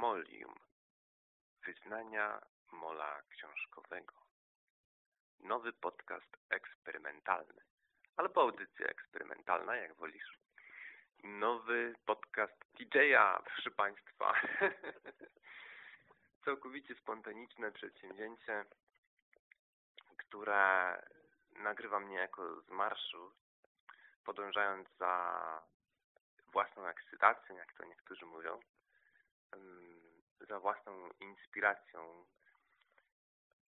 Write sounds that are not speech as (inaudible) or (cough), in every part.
Molium. Wyznania mola książkowego. Nowy podcast eksperymentalny. Albo audycja eksperentalna, jak wolisz. Nowy podcast DJ-a, proszę Państwa. (laughs) Całkowicie spontaniczne przedsięwzięcie, które nagrywam niejako z marszu, podążając za własną ekscytacją, jak to niektórzy mówią, za własną inspiracją.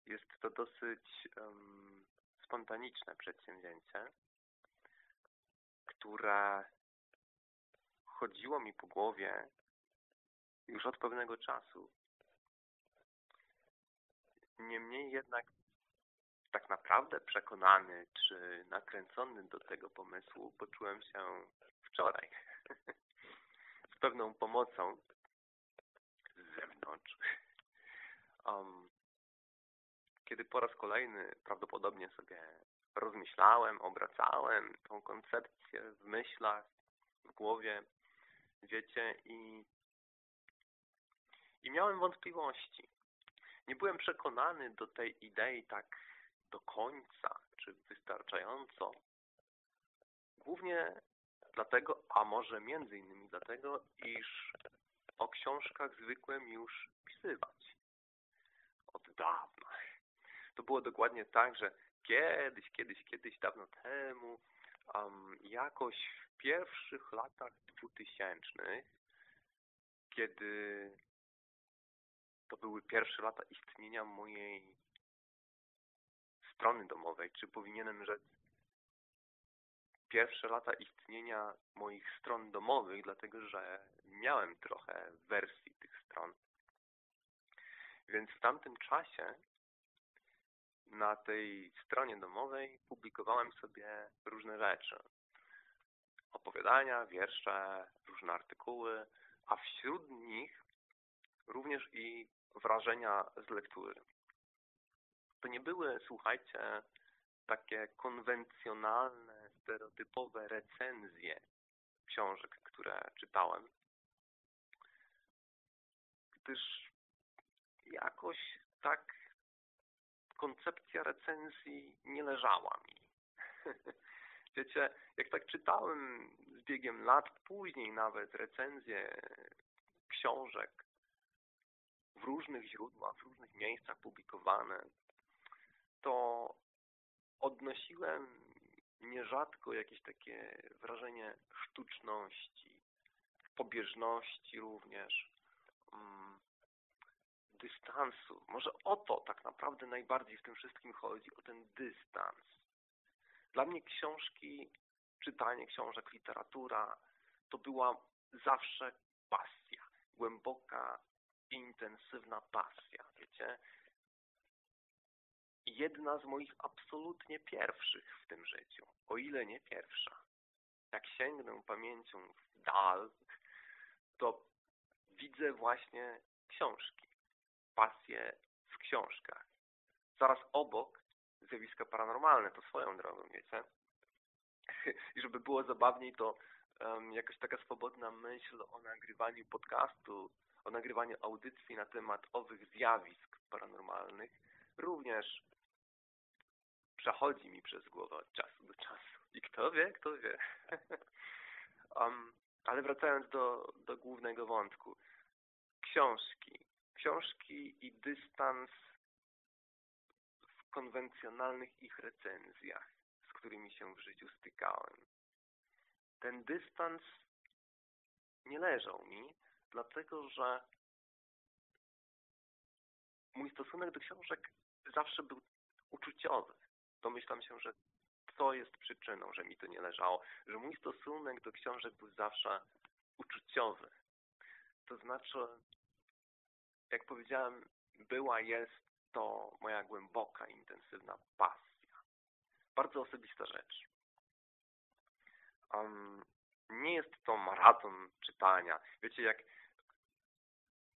Jest to dosyć um, spontaniczne przedsięwzięcie, które chodziło mi po głowie już od pewnego czasu. Niemniej jednak tak naprawdę przekonany czy nakręcony do tego pomysłu poczułem się wczoraj. (laughs) Z pewną pomocą zewnątrz. Um, kiedy po raz kolejny prawdopodobnie sobie rozmyślałem, obracałem tą koncepcję w myślach, w głowie, wiecie, i, i miałem wątpliwości. Nie byłem przekonany do tej idei tak do końca, czy wystarczająco. Głównie dlatego, a może między innymi dlatego, iż o książkach zwykłem już pisywać. Od dawna. To było dokładnie tak, że kiedyś, kiedyś, kiedyś, dawno temu, um, jakoś w pierwszych latach dwutysięcznych, kiedy to były pierwsze lata istnienia mojej strony domowej, czy powinienem rzec pierwsze lata istnienia moich stron domowych, dlatego że miałem trochę wersji tych stron. Więc w tamtym czasie na tej stronie domowej publikowałem sobie różne rzeczy. Opowiadania, wiersze, różne artykuły, a wśród nich również i wrażenia z lektury. To nie były, słuchajcie, takie konwencjonalne, stereotypowe recenzje książek, które czytałem, gdyż jakoś tak koncepcja recenzji nie leżała mi. (laughs) Wiecie, jak tak czytałem z biegiem lat, później nawet recenzje książek w różnych źródłach, w różnych miejscach publikowane, to odnosiłem nierzadko jakieś takie wrażenie sztuczności, pobieżności również, dystansu. Może o to tak naprawdę najbardziej w tym wszystkim chodzi, o ten dystans. Dla mnie książki, czytanie książek, literatura to była zawsze pasja, głęboka, intensywna pasja, wiecie? jedna z moich absolutnie pierwszych w tym życiu, o ile nie pierwsza. Jak sięgnę pamięcią w dal, to widzę właśnie książki, pasję w książkach. Zaraz obok zjawiska paranormalne, to swoją drogą, wiecie? (laughs) I żeby było zabawniej, to um, jakaś taka swobodna myśl o nagrywaniu podcastu, o nagrywaniu audycji na temat owych zjawisk paranormalnych również przechodzi mi przez głowę od czasu do czasu. I kto wie, kto wie. (laughs) um, ale wracając do, do głównego wątku. Książki. Książki i dystans w konwencjonalnych ich recenzjach, z którymi się w życiu stykałem. Ten dystans nie leżał mi, dlatego że mój stosunek do książek zawsze był uczuciowy domyślam się, że to jest przyczyną, że mi to nie leżało, że mój stosunek do książek był zawsze uczuciowy. To znaczy, jak powiedziałem, była, jest to moja głęboka, intensywna pasja. Bardzo osobista rzecz. Um, nie jest to maraton czytania. Wiecie, jak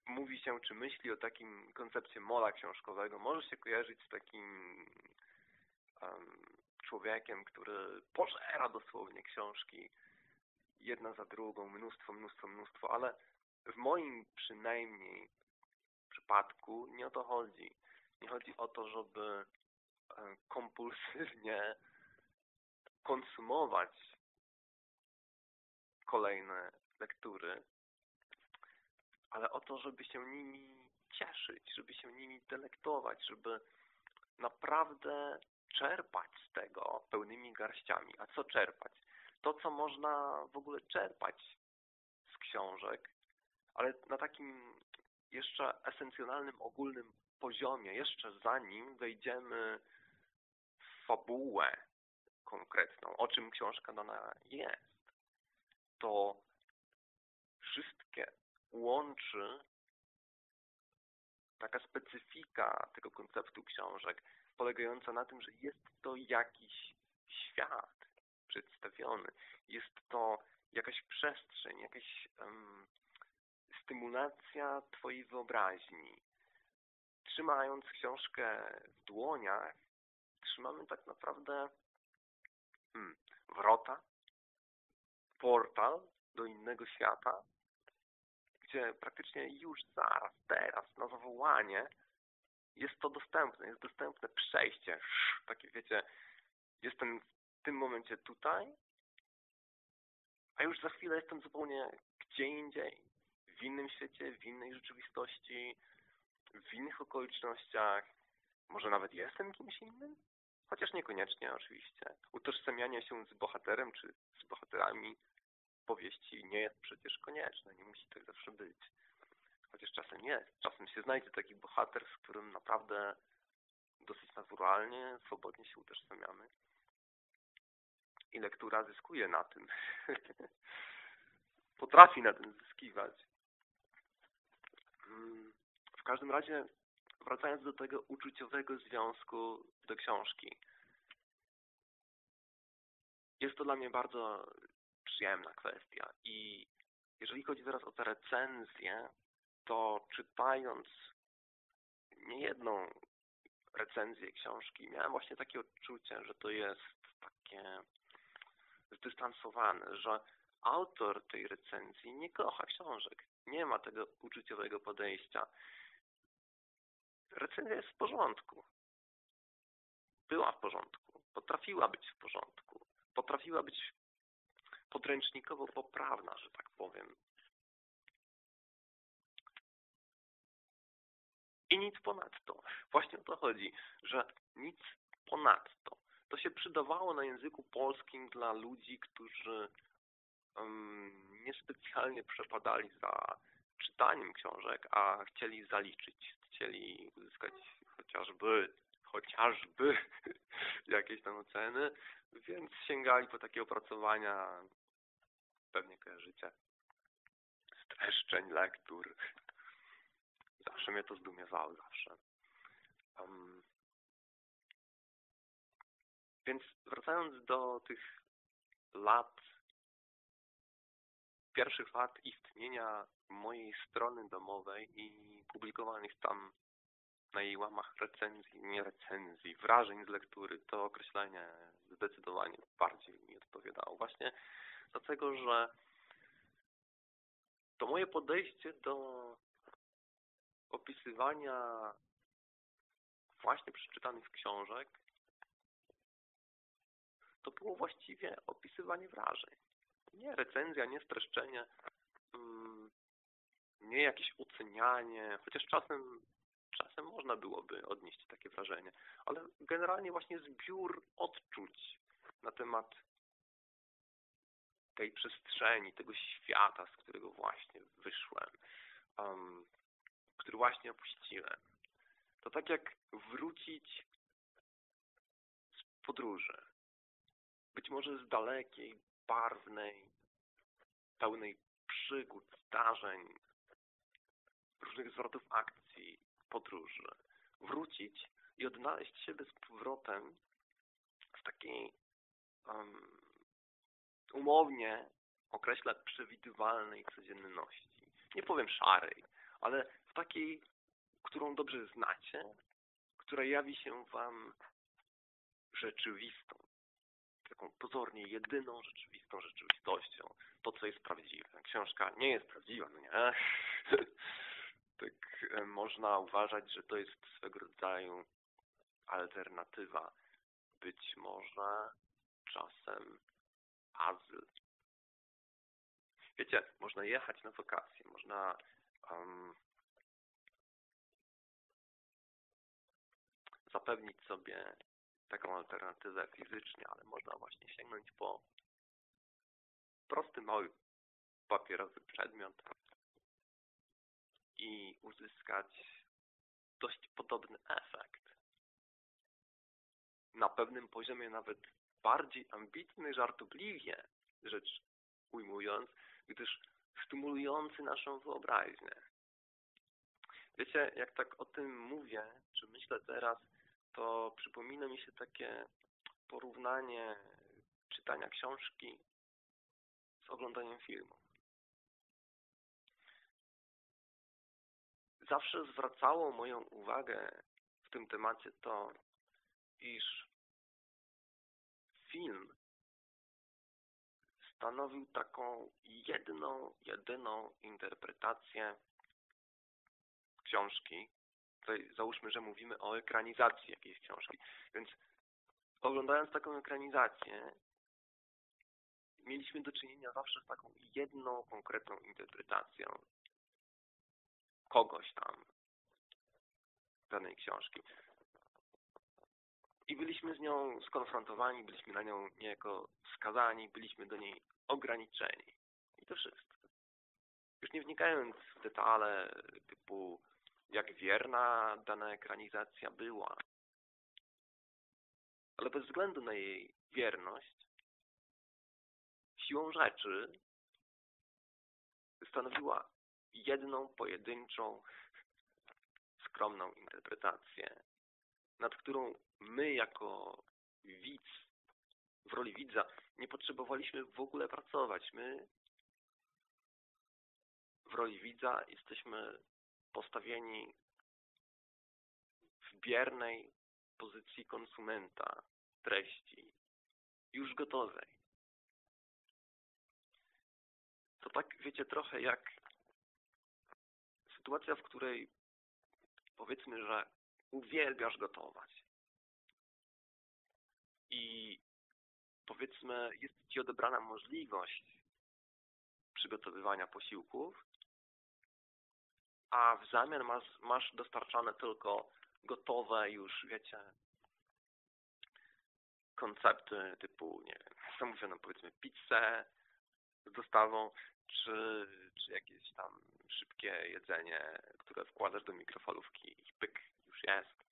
mówi się, czy myśli o takim koncepcie mola książkowego, może się kojarzyć z takim człowiekiem, który pożera dosłownie książki jedna za drugą, mnóstwo, mnóstwo, mnóstwo, ale w moim przynajmniej przypadku nie o to chodzi. Nie chodzi o to, żeby e, kompulsywnie konsumować kolejne lektury, ale o to, żeby się nimi cieszyć, żeby się nimi delektować, żeby naprawdę czerpać z tego pełnymi garściami. A co czerpać? To, co można w ogóle czerpać z książek, ale na takim jeszcze esencjonalnym, ogólnym poziomie, jeszcze zanim wejdziemy w fabułę konkretną, o czym książka dana jest, to wszystkie łączy taka specyfika tego konceptu książek, polegająca na tym, że jest to jakiś świat przedstawiony, jest to jakaś przestrzeń, jakaś um, stymulacja Twojej wyobraźni. Trzymając książkę w dłoniach, trzymamy tak naprawdę hmm, wrota, portal do innego świata, gdzie praktycznie już zaraz, teraz, na zawołanie jest to dostępne, jest dostępne przejście, takie wiecie, jestem w tym momencie tutaj, a już za chwilę jestem zupełnie gdzie indziej, w innym świecie, w innej rzeczywistości, w innych okolicznościach, może nawet jestem kimś innym? Chociaż niekoniecznie oczywiście. Utożsamianie się z bohaterem czy z bohaterami powieści nie jest przecież konieczne, nie musi tak zawsze być. Chociaż czasem jest. Czasem się znajdzie taki bohater, z którym naprawdę dosyć naturalnie, swobodnie się utożsamiamy. I lektura zyskuje na tym. (laughs) Potrafi na tym zyskiwać. W każdym razie, wracając do tego uczuciowego związku do książki. Jest to dla mnie bardzo przyjemna kwestia i jeżeli chodzi teraz o te recenzje, to czytając niejedną recenzję książki, miałem właśnie takie odczucie, że to jest takie zdystansowane, że autor tej recenzji nie kocha książek. Nie ma tego uczuciowego podejścia. Recenzja jest w porządku. Była w porządku. Potrafiła być w porządku. Potrafiła być podręcznikowo poprawna, że tak powiem. I nic ponadto. Właśnie o to chodzi, że nic ponadto. To się przydawało na języku polskim dla ludzi, którzy um, niespecjalnie przepadali za czytaniem książek, a chcieli zaliczyć, chcieli uzyskać chociażby chociażby (laughs) jakieś tam oceny, więc sięgali po takie opracowania, pewnie kojarzycie, streszczeń, lektur, Zawsze mnie to zdumiewało, zawsze. Um, więc wracając do tych lat, pierwszych lat istnienia mojej strony domowej i publikowanych tam na jej łamach recenzji, nie recenzji, wrażeń z lektury, to określenie zdecydowanie bardziej mi odpowiadało. Właśnie dlatego, że to moje podejście do opisywania właśnie przeczytanych książek, to było właściwie opisywanie wrażeń. Nie recenzja, nie streszczenie, mm, nie jakieś ocenianie, chociaż czasem, czasem można byłoby odnieść takie wrażenie, ale generalnie właśnie zbiór odczuć na temat tej przestrzeni, tego świata, z którego właśnie wyszłem. Um, który właśnie opuściłem. To tak jak wrócić z podróży. Być może z dalekiej, barwnej, pełnej przygód, zdarzeń, różnych zwrotów akcji, podróży. Wrócić i odnaleźć siebie z powrotem w takiej um, umownie określę przewidywalnej codzienności. Nie powiem szarej, ale w takiej, którą dobrze znacie, która jawi się Wam rzeczywistą, taką pozornie jedyną rzeczywistą rzeczywistością. to, co jest prawdziwe. Książka nie jest prawdziwa, no nie? (laughs) tak e, można uważać, że to jest swego rodzaju alternatywa. Być może czasem azyl. Wiecie, można jechać na wakacje, można um, zapewnić sobie taką alternatywę fizycznie, ale można właśnie sięgnąć po prosty, mały papierowy przedmiot i uzyskać dość podobny efekt. Na pewnym poziomie nawet bardziej ambitny, żartobliwie rzecz ujmując, gdyż stymulujący naszą wyobraźnię. Wiecie, jak tak o tym mówię, czy myślę teraz, to przypomina mi się takie porównanie czytania książki z oglądaniem filmu. Zawsze zwracało moją uwagę w tym temacie to, iż film stanowił taką jedną, jedyną interpretację książki. Tutaj załóżmy, że mówimy o ekranizacji jakiejś książki. Więc oglądając taką ekranizację, mieliśmy do czynienia zawsze z taką jedną konkretną interpretacją kogoś tam danej książki. I byliśmy z nią skonfrontowani, byliśmy na nią niejako skazani, byliśmy do niej ograniczeni. I to wszystko. Już nie wnikając w detale typu jak wierna dana ekranizacja była, ale bez względu na jej wierność, siłą rzeczy stanowiła jedną pojedynczą, skromną interpretację, nad którą my jako widz, w roli widza, nie potrzebowaliśmy w ogóle pracować. My w roli widza jesteśmy postawieni w biernej pozycji konsumenta treści, już gotowej. To tak, wiecie, trochę jak sytuacja, w której powiedzmy, że uwielbiasz gotować i powiedzmy jest Ci odebrana możliwość przygotowywania posiłków, a w zamian masz, masz dostarczane tylko gotowe już, wiecie, koncepty typu, nie wiem, (laughs) zamówioną powiedzmy pizzę z dostawą, czy, czy jakieś tam szybkie jedzenie, które wkładasz do mikrofalówki i pyk, już jest.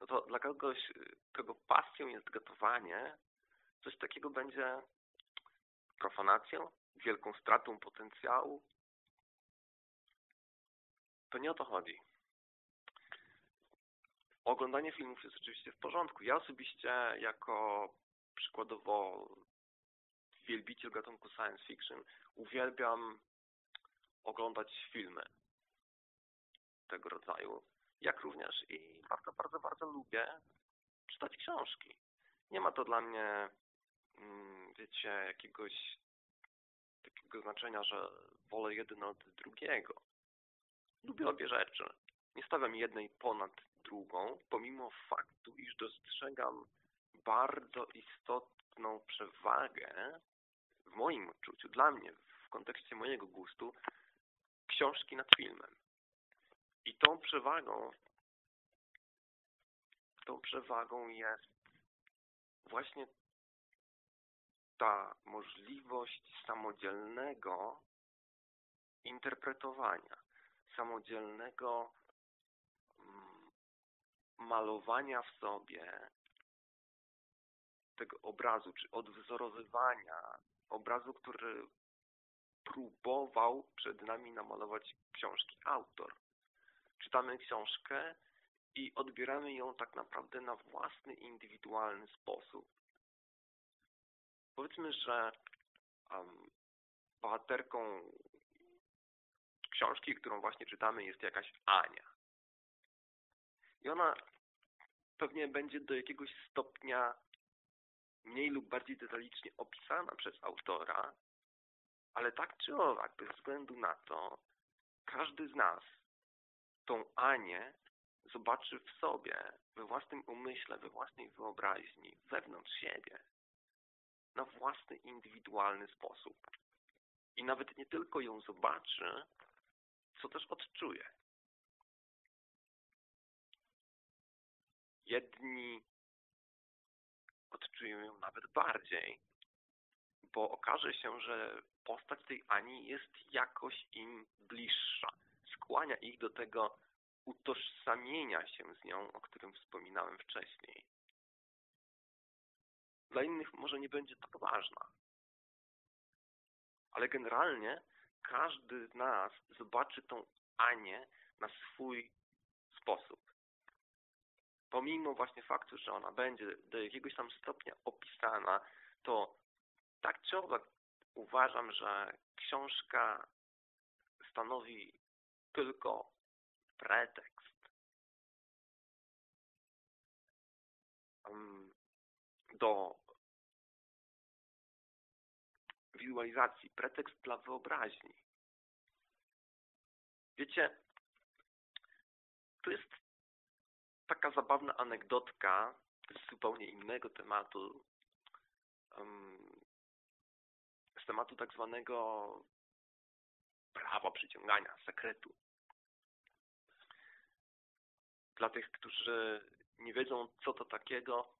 No to dla kogoś, kogo pasją jest gotowanie, coś takiego będzie profanacją, wielką stratą potencjału. To nie o to chodzi. Oglądanie filmów jest oczywiście w porządku. Ja osobiście jako przykładowo wielbiciel gatunku science fiction uwielbiam oglądać filmy tego rodzaju, jak również i bardzo, bardzo, bardzo lubię czytać książki. Nie ma to dla mnie, mm, wiecie, jakiegoś takiego znaczenia, że wolę jeden od drugiego. Lubię obie rzeczy. Nie stawiam jednej ponad drugą, pomimo faktu, iż dostrzegam bardzo istotną przewagę w moim odczuciu, dla mnie, w kontekście mojego gustu, książki nad filmem. I tą przewagą, tą przewagą jest właśnie ta możliwość samodzielnego interpretowania, samodzielnego mm, malowania w sobie tego obrazu, czy odwzorowywania obrazu, który próbował przed nami namalować książki autor. Czytamy książkę i odbieramy ją tak naprawdę na własny, indywidualny sposób. Powiedzmy, że um, bohaterką książki, którą właśnie czytamy, jest jakaś Ania. I ona pewnie będzie do jakiegoś stopnia mniej lub bardziej detalicznie opisana przez autora, Ale tak czy owak, bez względu na to, każdy z nas tą Anię zobaczy w sobie, we własnym umyśle, we własnej wyobraźni, wewnątrz siebie, na własny, indywidualny sposób. I nawet nie tylko ją zobaczy, co też odczuje. Jedni odczują ją nawet bardziej, bo okaże się, że postać tej Ani jest jakoś im bliższa. Skłania ich do tego utożsamienia się z nią, o którym wspominałem wcześniej. Dla innych może nie będzie tak ważna. Ale generalnie każdy z nas zobaczy tą Anię na swój sposób. Pomimo właśnie faktu, że ona będzie do jakiegoś tam stopnia opisana, to tak czy owak uważam, że książka stanowi tylko pretekst do wizualizacji, pretekst dla wyobraźni. Wiecie, to jest taka zabawna anegdotka z zupełnie innego tematu, z tematu tak zwanego prawa przyciągania, sekretu. Dla tych, którzy nie wiedzą, co to takiego,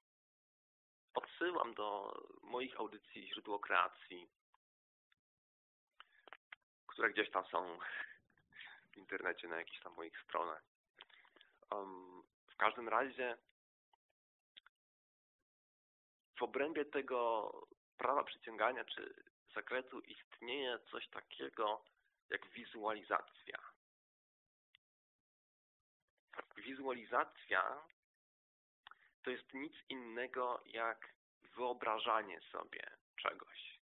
odsyłam do moich audycji Źródło Kreacji, które gdzieś tam są w internecie, na jakichś tam moich stronach. Um, w każdym razie w obrębie tego prawa przyciągania czy zakretu istnieje coś takiego jak wizualizacja. Wizualizacja to jest nic innego jak wyobrażanie sobie czegoś.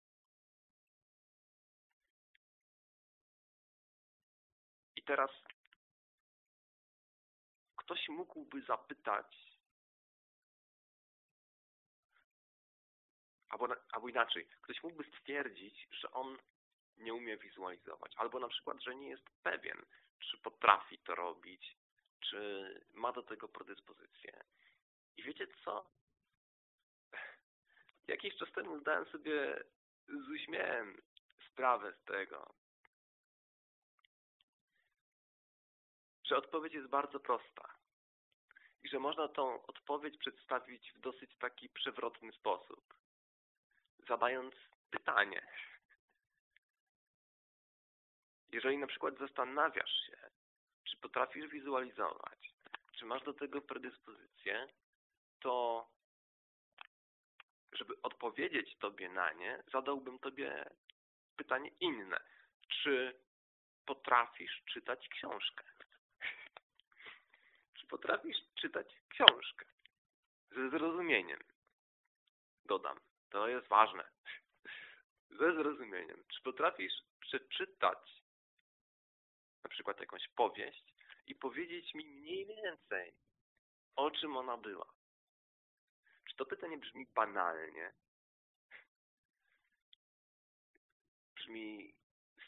Teraz ktoś mógłby zapytać, albo, albo inaczej, ktoś mógłby stwierdzić, że on nie umie wizualizować, albo na przykład, że nie jest pewien, czy potrafi to robić, czy ma do tego predyspozycję. I wiecie co? Jakiś czas temu zdałem sobie z uśmiechem sprawę z tego, że odpowiedź jest bardzo prosta i że można tą odpowiedź przedstawić w dosyć taki przewrotny sposób, zadając pytanie. Jeżeli na przykład zastanawiasz się, czy potrafisz wizualizować, czy masz do tego predyspozycję, to żeby odpowiedzieć Tobie na nie, zadałbym Tobie pytanie inne. Czy potrafisz czytać książkę? Czy potrafisz czytać książkę? Ze zrozumieniem. Dodam, to jest ważne. Ze zrozumieniem. Czy potrafisz przeczytać na przykład jakąś powieść i powiedzieć mi mniej więcej, o czym ona była? Czy to pytanie brzmi banalnie? Brzmi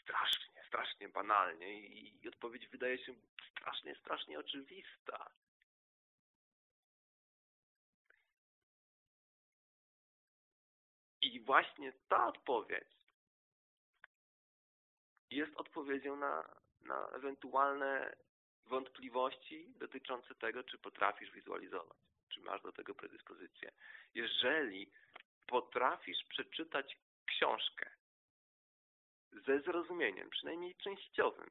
strasznie, strasznie banalnie i odpowiedź wydaje się strasznie, strasznie oczywista. I właśnie ta odpowiedź jest odpowiedzią na, na ewentualne wątpliwości dotyczące tego, czy potrafisz wizualizować, czy masz do tego predyspozycję. Jeżeli potrafisz przeczytać książkę ze zrozumieniem, przynajmniej częściowym,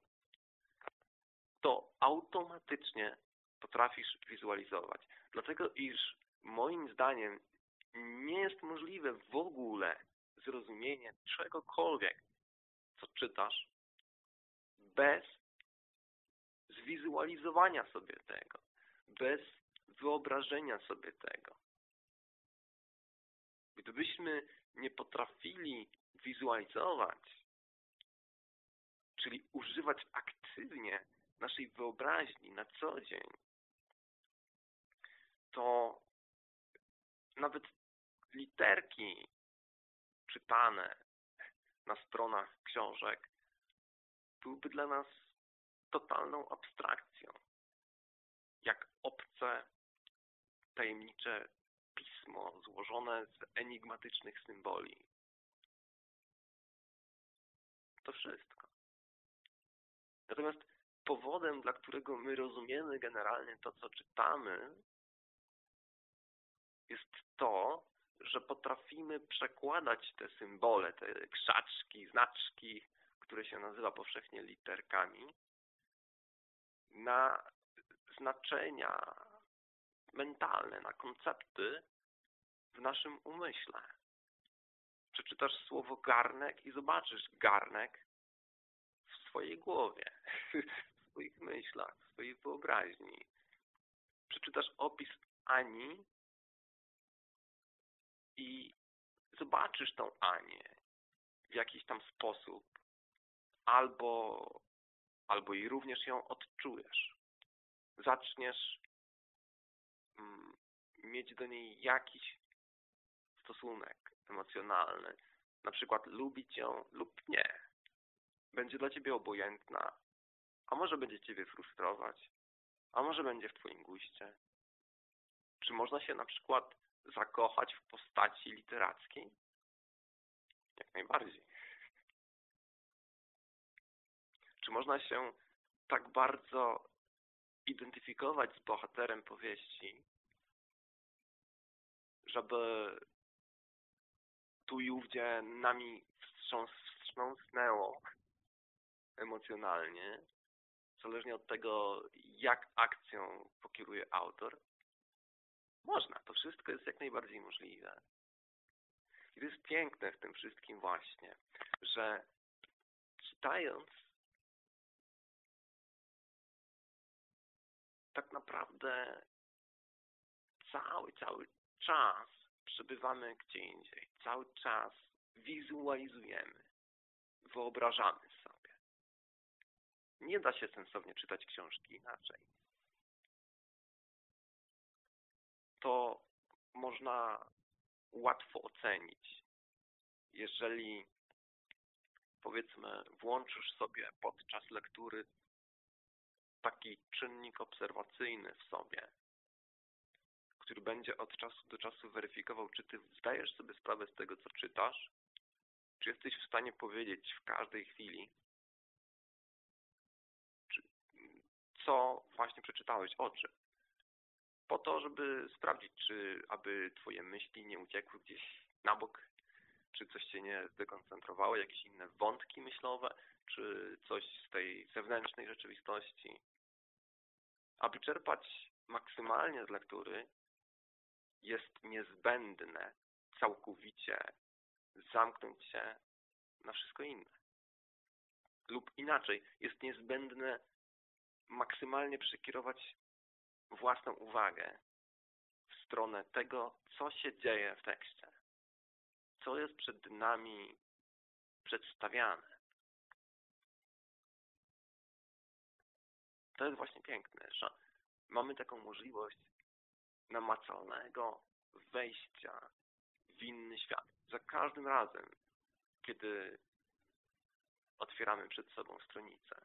to automatycznie potrafisz wizualizować. Dlatego, iż moim zdaniem nie jest możliwe w ogóle zrozumienie czegokolwiek, co czytasz, bez zwizualizowania sobie tego, bez wyobrażenia sobie tego. Gdybyśmy nie potrafili wizualizować, czyli używać aktywnie naszej wyobraźni na co dzień, to nawet literki czytane na stronach książek byłby dla nas totalną abstrakcją. Jak obce, tajemnicze pismo złożone z enigmatycznych symboli. To wszystko. Natomiast powodem, dla którego my rozumiemy generalnie to, co czytamy, jest to, że potrafimy przekładać te symbole, te krzaczki, znaczki, które się nazywa powszechnie literkami, na znaczenia mentalne, na koncepty w naszym umyśle. Przeczytasz słowo garnek i zobaczysz garnek w swojej głowie, (laughs) swoich myślach, w swojej wyobraźni. Przeczytasz opis Ani i zobaczysz tą Anię w jakiś tam sposób, albo, albo i również ją odczujesz. Zaczniesz mm, mieć do niej jakiś stosunek emocjonalny. Na przykład lubić ją lub nie. Będzie dla ciebie obojętna, a może będzie ciebie frustrować, a może będzie w twoim guście. Czy można się na przykład zakochać w postaci literackiej? Jak najbardziej. Czy można się tak bardzo identyfikować z bohaterem powieści, żeby tu i ówdzie nami wstrząsnęło emocjonalnie, zależnie od tego, jak akcją pokieruje autor? Można, to wszystko jest jak najbardziej możliwe. I to jest piękne w tym wszystkim właśnie, że czytając tak naprawdę cały, cały czas przebywamy gdzie indziej. Cały czas wizualizujemy, wyobrażamy sobie. Nie da się sensownie czytać książki inaczej. To można łatwo ocenić, jeżeli powiedzmy włączysz sobie podczas lektury taki czynnik obserwacyjny w sobie, który będzie od czasu do czasu weryfikował, czy ty zdajesz sobie sprawę z tego, co czytasz, czy jesteś w stanie powiedzieć w każdej chwili, co właśnie przeczytałeś, o czym. Po to, żeby sprawdzić, czy aby twoje myśli nie uciekły gdzieś na bok, czy coś cię nie zdekoncentrowało, jakieś inne wątki myślowe, czy coś z tej zewnętrznej rzeczywistości. Aby czerpać maksymalnie z lektury, jest niezbędne całkowicie zamknąć się na wszystko inne. Lub inaczej, jest niezbędne maksymalnie przekierować własną uwagę w stronę tego, co się dzieje w tekście. Co jest przed nami przedstawiane. To jest właśnie piękne, że mamy taką możliwość namacalnego wejścia w inny świat. Za każdym razem, kiedy otwieramy przed sobą stronicę.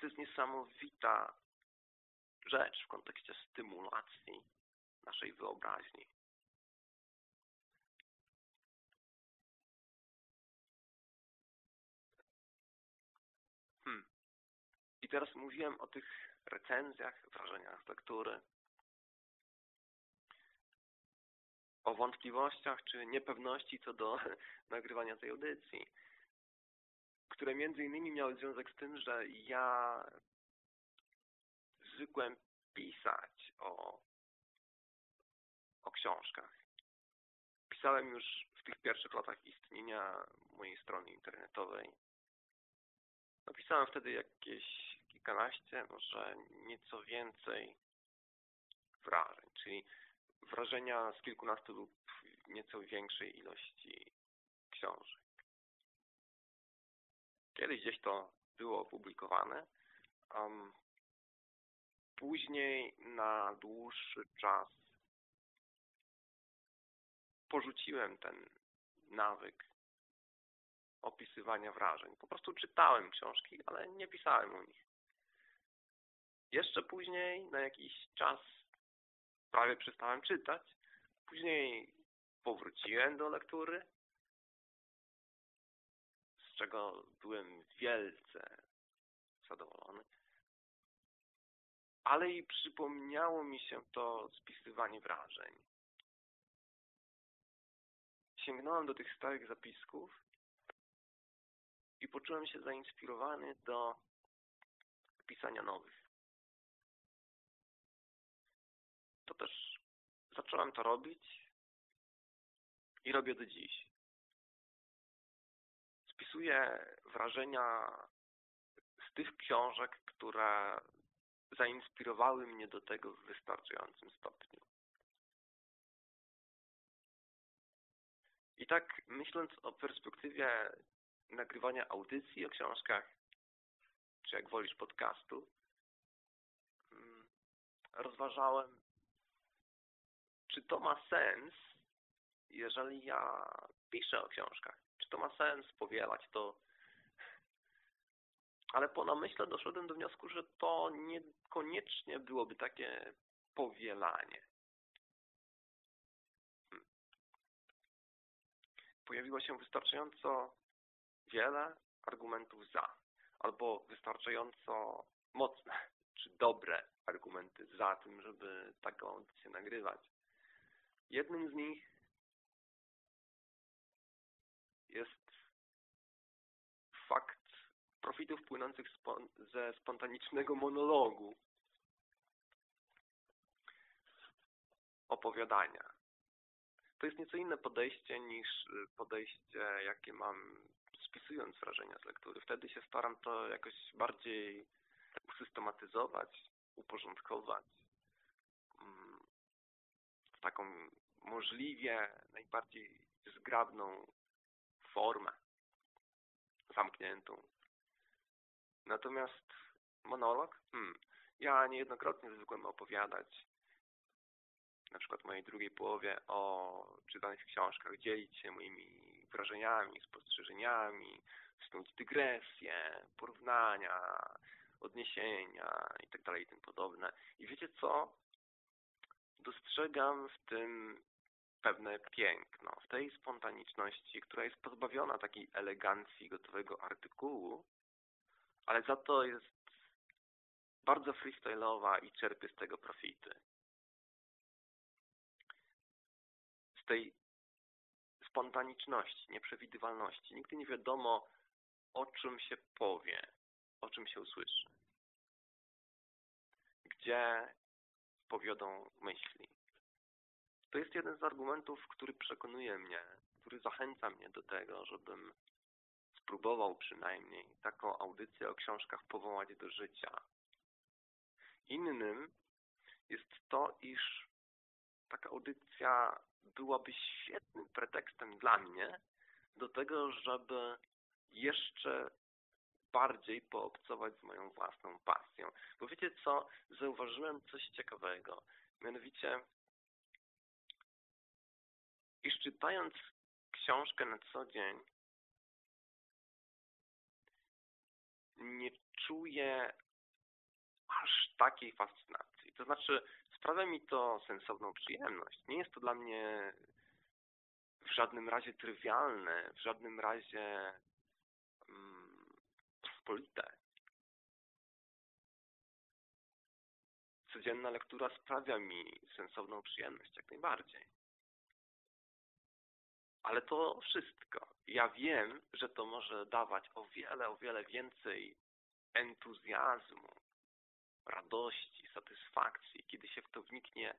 To jest niesamowita rzecz w kontekście stymulacji naszej wyobraźni. Hmm. I teraz mówiłem o tych recenzjach, wrażeniach z lektury, o wątpliwościach czy niepewności co do (laughs) nagrywania tej audycji, które między innymi miały związek z tym, że ja zwykłem pisać o, o książkach. Pisałem już w tych pierwszych latach istnienia mojej strony internetowej. Napisałem wtedy jakieś kilkanaście, może nieco więcej wrażeń, czyli wrażenia z kilkunastu lub nieco większej ilości książek. Kiedyś gdzieś to było opublikowane. Um, później na dłuższy czas porzuciłem ten nawyk opisywania wrażeń. Po prostu czytałem książki, ale nie pisałem o nich. Jeszcze później, na jakiś czas, prawie przestałem czytać. Później powróciłem do lektury, czego byłem wielce zadowolony. Ale i przypomniało mi się to spisywanie wrażeń. Sięgnąłem do tych starych zapisków i poczułem się zainspirowany do pisania nowych. To też zacząłem to robić i robię do dziś. Spisuję wrażenia z tych książek, które zainspirowały mnie do tego w wystarczającym stopniu. I tak myśląc o perspektywie nagrywania audycji o książkach, czy jak wolisz podcastu, mm, rozważałem, czy to ma sens, jeżeli ja piszę o książkach. Czy to ma sens powielać to ale po namyśle doszedłem do wniosku, że to niekoniecznie byłoby takie powielanie. Hmm. Pojawiło się wystarczająco wiele argumentów za, albo wystarczająco mocne czy dobre argumenty za tym, żeby taką audycję nagrywać. Jednym z nich jest fakt profitów płynących ze spontanicznego monologu opowiadania. To jest nieco inne podejście niż y, podejście, jakie mam spisując wrażenia z lektury. Wtedy się staram to jakoś bardziej usystematyzować, uporządkować mm, w taką możliwie najbardziej zgrabną formę, zamkniętą. Natomiast monolog? Hmm. Ja niejednokrotnie zwykłem opowiadać na przykład mojej drugiej połowie o czytanych książkach, dzielić się moimi wrażeniami, spostrzeżeniami, wstąpić dygresje, porównania, odniesienia itd. Tak i tym podobne. I wiecie co? Dostrzegam w tym pewne piękno, w tej spontaniczności, która jest pozbawiona takiej elegancji gotowego artykułu, ale za to jest bardzo freestyle'owa i czerpie z tego profity. Z tej spontaniczności, nieprzewidywalności. Nigdy nie wiadomo, o czym się powie, o czym się usłyszy. Gdzie powiodą myśli. To jest jeden z argumentów, który przekonuje mnie, który zachęca mnie do tego, żebym spróbował przynajmniej taką audycję o książkach powołać do życia. Innym jest to, iż taka audycja byłaby świetnym pretekstem dla mnie do tego, żeby jeszcze bardziej poobcować z moją własną pasją. Bo wiecie co? Zauważyłem coś ciekawego. Mianowicie, iż czytając książkę na co dzień, nie czuję aż takiej fascynacji. To znaczy, sprawia mi to sensowną przyjemność. Nie jest to dla mnie w żadnym razie trywialne, w żadnym razie um, pospolite. Codzienna lektura sprawia mi sensowną przyjemność, jak najbardziej. Ale to wszystko. Ja wiem, że to może dawać o wiele, o wiele więcej entuzjazmu, radości, satysfakcji, kiedy się w to wniknie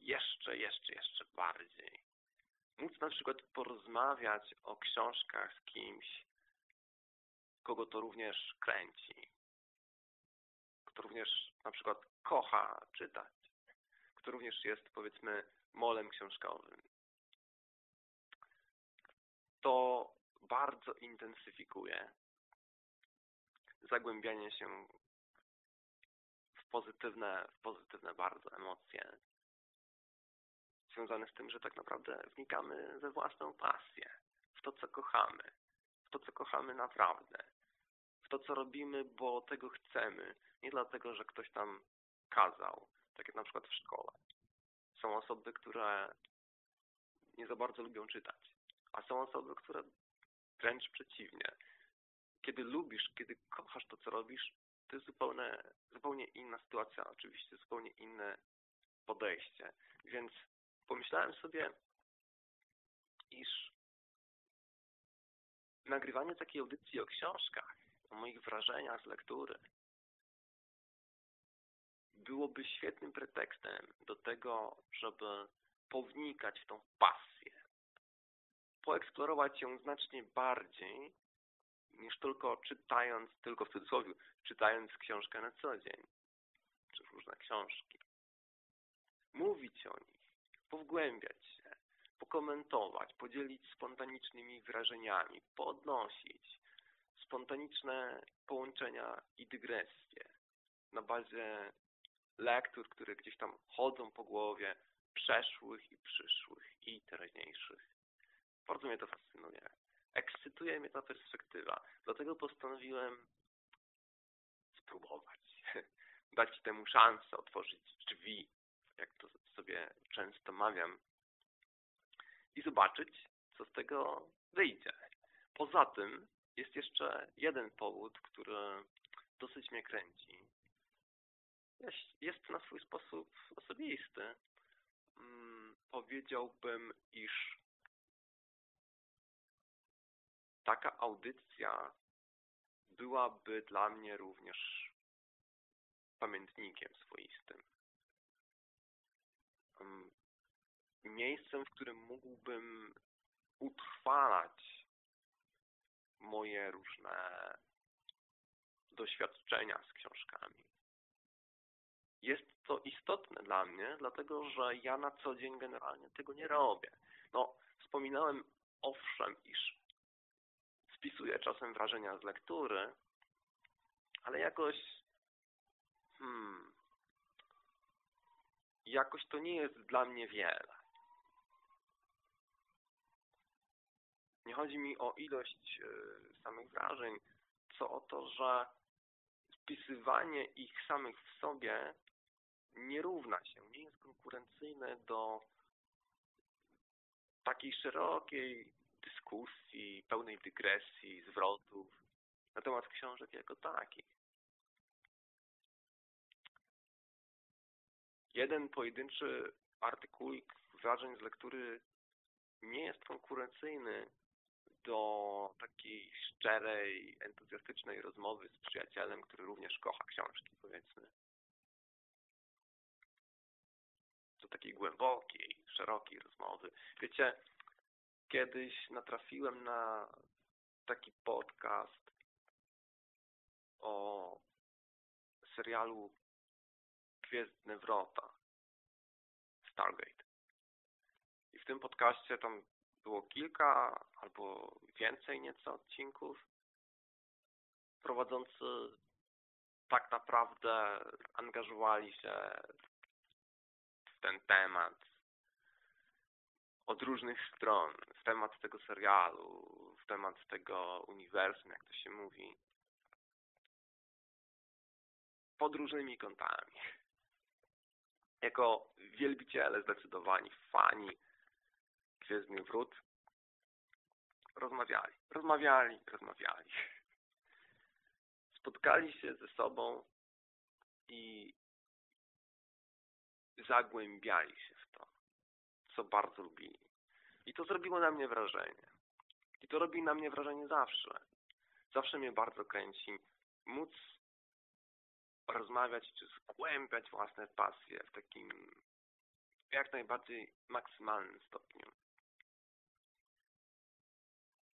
jeszcze, jeszcze, jeszcze bardziej. Móc na przykład porozmawiać o książkach z kimś, kogo to również kręci, kto również na przykład kocha czytać, kto również jest powiedzmy molem książkowym to bardzo intensyfikuje zagłębianie się w pozytywne, w pozytywne bardzo emocje. związany z tym, że tak naprawdę wnikamy we własną pasję, w to, co kochamy, w to, co kochamy naprawdę, w to, co robimy, bo tego chcemy, nie dlatego, że ktoś tam kazał, tak jak na przykład w szkole. Są osoby, które nie za bardzo lubią czytać, a są osoby, które wręcz przeciwnie. Kiedy lubisz, kiedy kochasz to, co robisz, to jest zupełnie, zupełnie inna sytuacja, oczywiście zupełnie inne podejście. Więc pomyślałem sobie, iż nagrywanie takiej audycji o książkach, o moich wrażeniach z lektury, byłoby świetnym pretekstem do tego, żeby pownikać w tą pasję, poeksplorować ją znacznie bardziej niż tylko czytając, tylko w cudzysłowie, czytając książkę na co dzień, czy różne książki. Mówić o nich, powgłębiać się, pokomentować, podzielić spontanicznymi wrażeniami, podnosić spontaniczne połączenia i dygresje na bazie lektur, które gdzieś tam chodzą po głowie, przeszłych i przyszłych i teraźniejszych. Bardzo mnie to fascynuje. Ekscytuje mnie ta perspektywa. Dlatego postanowiłem spróbować. (laughs) Dać temu szansę, otworzyć drzwi, jak to sobie często mawiam, i zobaczyć, co z tego wyjdzie. Poza tym jest jeszcze jeden powód, który dosyć mnie kręci. Jest na swój sposób osobisty. Hmm, powiedziałbym, iż taka audycja byłaby dla mnie również pamiętnikiem swoistym. Miejscem, w którym mógłbym utrwalać moje różne doświadczenia z książkami. Jest to istotne dla mnie, dlatego że ja na co dzień generalnie tego nie robię. No, wspominałem owszem, iż spisuję czasem wrażenia z lektury, ale jakoś hmm, jakoś to nie jest dla mnie wiele. Nie chodzi mi o ilość e, samych wrażeń, co o to, że spisywanie ich samych w sobie nie równa się, nie jest konkurencyjne do takiej szerokiej dyskusji, pełnej dygresji, zwrotów na temat książek jako takich. Jeden pojedynczy artykuł wrażeń z lektury nie jest konkurencyjny do takiej szczerej, entuzjastycznej rozmowy z przyjacielem, który również kocha książki, powiedzmy. Do takiej głębokiej, szerokiej rozmowy. Wiecie, kiedyś natrafiłem na taki podcast o serialu Gwiezdne Wrota Stargate. I w tym podcaście tam było kilka albo więcej nieco odcinków. Prowadzący tak naprawdę angażowali się w ten temat od różnych stron, w temat tego serialu, w temat tego uniwersum, jak to się mówi, pod różnymi kątami. Jako wielbiciele zdecydowani, fani Gwiezdnych Wrót, rozmawiali, rozmawiali, rozmawiali. Spotkali się ze sobą i zagłębiali się co bardzo lubili. I to zrobiło na mnie wrażenie. I to robi na mnie wrażenie zawsze. Zawsze mnie bardzo kręci móc rozmawiać czy zgłębiać własne pasje w takim jak najbardziej maksymalnym stopniu.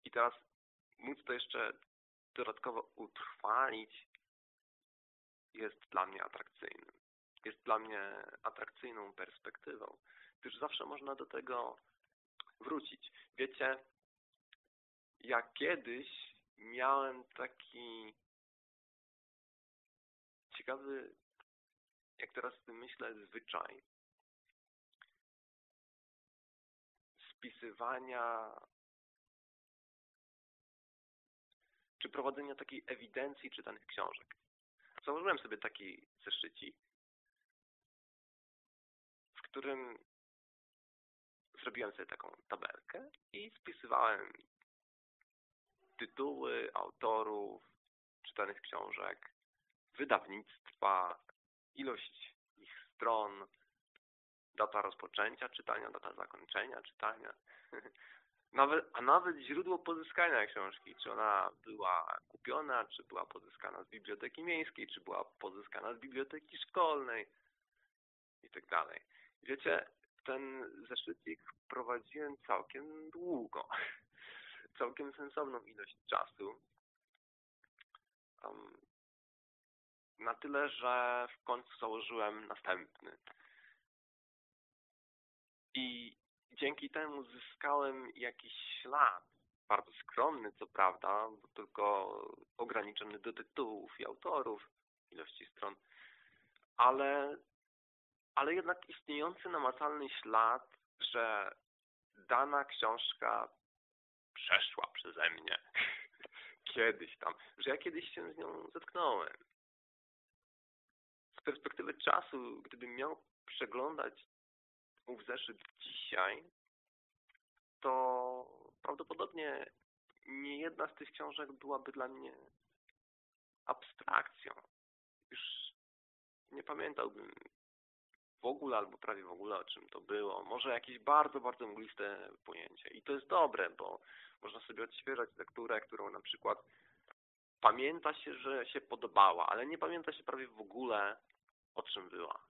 I teraz móc to jeszcze dodatkowo utrwalić jest dla mnie atrakcyjnym. Jest dla mnie atrakcyjną perspektywą, gdyż zawsze można do tego wrócić. Wiecie, ja kiedyś miałem taki ciekawy, jak teraz tym myślę, zwyczaj. spisywania czy prowadzenia takiej ewidencji czytanych książek. Założyłem sobie taki zeszycik, w którym zrobiłem sobie taką tabelkę i spisywałem tytuły autorów czytanych książek, wydawnictwa, ilość ich stron, data rozpoczęcia czytania, data zakończenia czytania, (laughs) nawet, a nawet źródło pozyskania książki, czy ona była kupiona, czy była pozyskana z biblioteki miejskiej, czy była pozyskana z biblioteki szkolnej i tak dalej. Wiecie, ten zeszycik prowadziłem całkiem długo, (laughs) całkiem sensowną ilość czasu. Um, na tyle, że w końcu założyłem następny. I dzięki temu zyskałem jakiś ślad, bardzo skromny co prawda, bo tylko ograniczony do tytułów i autorów, ilości stron, ale, ale jednak istniejący namacalny ślad, że dana książka przeszła przeze mnie (laughs) kiedyś tam, że ja kiedyś się z nią zetknąłem. Z perspektywy czasu, gdybym miał przeglądać ów zeszyt dzisiaj, to prawdopodobnie nie jedna z tych książek byłaby dla mnie abstrakcją. Już nie pamiętałbym w ogóle albo prawie w ogóle o czym to było. Może jakieś bardzo, bardzo mgliste pojęcie. I to jest dobre, bo można sobie odświeżać lekturę, którą na przykład pamięta się, że się podobała, ale nie pamięta się prawie w ogóle o czym była.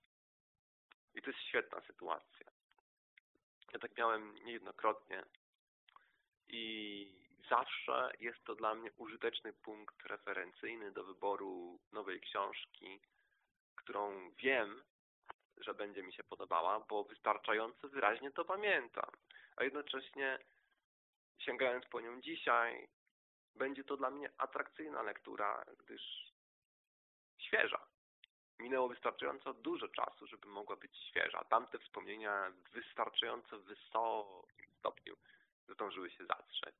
I to jest świetna sytuacja. Ja tak miałem niejednokrotnie i zawsze jest to dla mnie użyteczny punkt referencyjny do wyboru nowej książki, którą wiem, że będzie mi się podobała, bo wystarczająco wyraźnie to pamiętam. A jednocześnie sięgając po nią dzisiaj, będzie to dla mnie atrakcyjna lektura, gdyż świeża minęło wystarczająco dużo czasu, żeby mogła być świeża. Tamte wspomnienia w wystarczająco wysokim stopniu zdążyły się zatrzeć.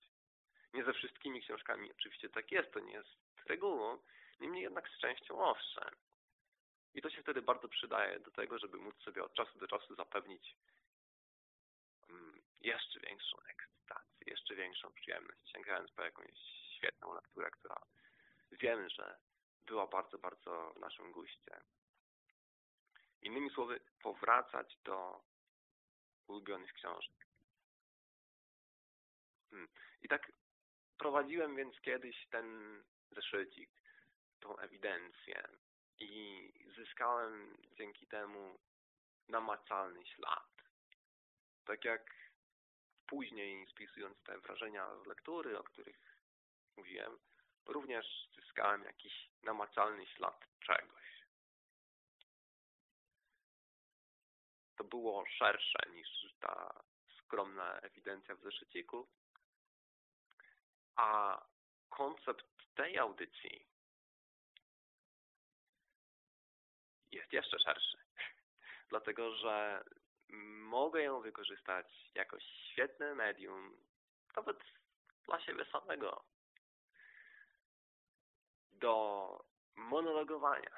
Nie ze wszystkimi książkami oczywiście tak jest, to nie jest regułą, niemniej jednak z częścią owszem. I to się wtedy bardzo przydaje do tego, żeby móc sobie od czasu do czasu zapewnić mm, jeszcze większą ekscytację, jeszcze większą przyjemność, sięgając po jakąś świetną lekturę, która wiemy, że była bardzo, bardzo w naszym guście. Innymi słowy, powracać do ulubionych książek. Hmm. I tak prowadziłem więc kiedyś ten zeszycik, tą ewidencję i zyskałem dzięki temu namacalny ślad. Tak jak później spisując te wrażenia z lektury, o których mówiłem, również zyskałem jakiś namacalny ślad czegoś. To było szersze niż ta skromna ewidencja w zeszyciku, a koncept tej audycji jest jeszcze szerszy, (laughs) dlatego że mogę ją wykorzystać jako świetne medium, nawet dla siebie samego, do monologowania,